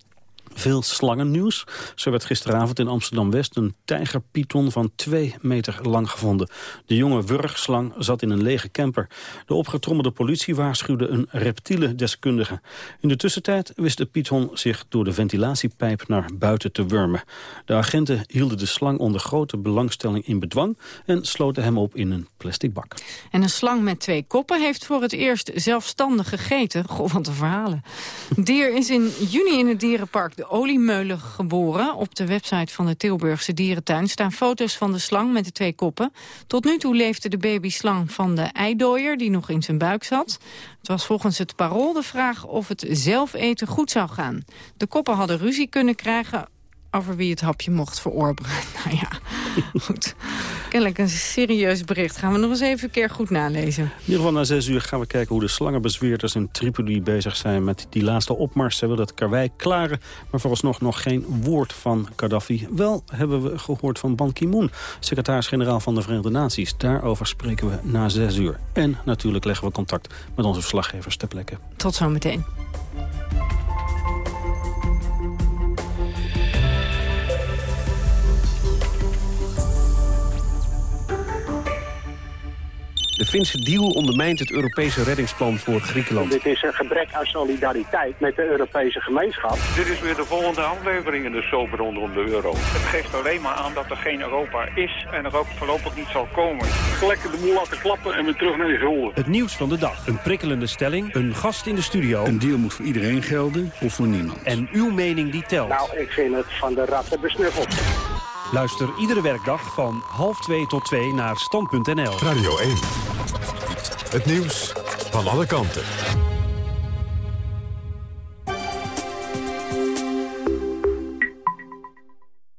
veel slangennieuws. Zo werd gisteravond in Amsterdam-West een tijgerpython van twee meter lang gevonden. De jonge wurgslang zat in een lege camper. De opgetrommelde politie waarschuwde een reptiele deskundige. In de tussentijd wist de python zich door de ventilatiepijp naar buiten te wurmen. De agenten hielden de slang onder grote belangstelling in bedwang... en sloten hem op in een plastic bak. En een slang met twee koppen heeft voor het eerst zelfstandig gegeten. Goh, van te verhalen. Dier is in juni in het dierenpark de oliemeulen geboren. Op de website van de Tilburgse dierentuin staan foto's van de slang met de twee koppen. Tot nu toe leefde de babyslang van de eidooier die nog in zijn buik zat. Het was volgens het parool de vraag of het zelf eten goed zou gaan. De koppen hadden ruzie kunnen krijgen over wie het hapje mocht verorberen. <laughs> Nou ja, goed. Kennelijk een serieus bericht. Gaan we nog eens even een keer goed nalezen. In ieder geval na zes uur gaan we kijken hoe de slangenbezweerders in Tripoli bezig zijn met die laatste opmars. Ze willen het karwei klaren, maar vooralsnog nog geen woord van Gaddafi. Wel hebben we gehoord van Ban Ki-moon, secretaris-generaal van de Verenigde Naties. Daarover spreken we na zes uur. En natuurlijk leggen we contact met onze verslaggevers ter plekke. Tot zometeen. De Finse deal ondermijnt het Europese reddingsplan voor Griekenland. Dit is een gebrek aan solidariteit met de Europese gemeenschap. Dit is weer de volgende aflevering in de soap rondom de euro. Het geeft alleen maar aan dat er geen Europa is en er ook voorlopig niet zal komen. Lekker de boel laten klappen en weer terug naar die gulden. Het nieuws van de dag. Een prikkelende stelling. Een gast in de studio. Een deal moet voor iedereen gelden of voor niemand. En uw mening die telt. Nou, ik vind het van de ratten besnuffeld. Luister iedere werkdag van half 2 tot 2 naar stand.nl. Radio 1. Het nieuws van alle kanten.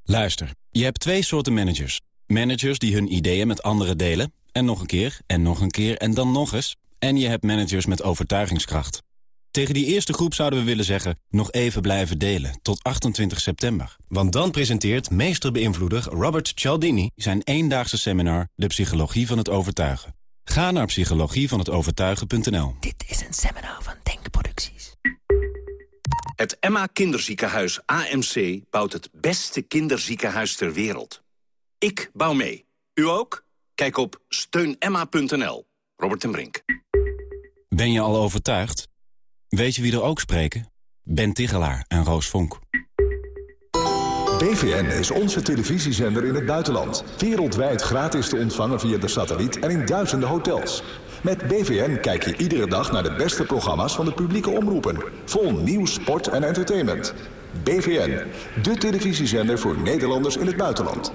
Luister, je hebt twee soorten managers. Managers die hun ideeën met anderen delen. En nog een keer, en nog een keer, en dan nog eens. En je hebt managers met overtuigingskracht. Tegen die eerste groep zouden we willen zeggen... nog even blijven delen, tot 28 september. Want dan presenteert meesterbeïnvloeder Robert Cialdini... zijn eendaagse seminar De Psychologie van het Overtuigen. Ga naar psychologievanhetovertuigen.nl. Dit is een seminar van Denkproducties. Het Emma Kinderziekenhuis AMC bouwt het beste kinderziekenhuis ter wereld. Ik bouw mee. U ook? Kijk op steunemma.nl. Robert en Brink. Ben je al overtuigd? Weet je wie er ook spreken? Ben Tigelaar en Roos Vonk. BVN is onze televisiezender in het buitenland. Wereldwijd gratis te ontvangen via de satelliet en in duizenden hotels. Met BVN kijk je iedere dag naar de beste programma's van de publieke omroepen. Vol nieuws, sport en entertainment. BVN, de televisiezender voor Nederlanders in het buitenland.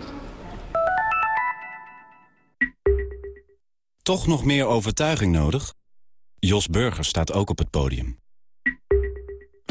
Toch nog meer overtuiging nodig? Jos Burger staat ook op het podium.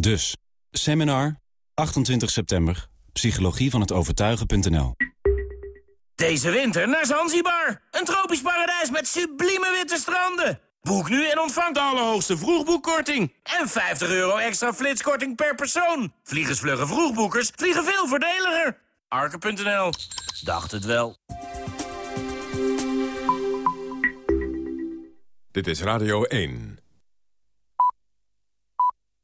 Dus, seminar, 28 september, psychologie van het overtuigen.nl. Deze winter naar Zanzibar. Een tropisch paradijs met sublieme witte stranden. Boek nu en ontvang de allerhoogste vroegboekkorting. En 50 euro extra flitskorting per persoon. Vliegensvlugge vroegboekers vliegen veel voordeliger. Arke.nl. Dacht het wel. Dit is Radio 1.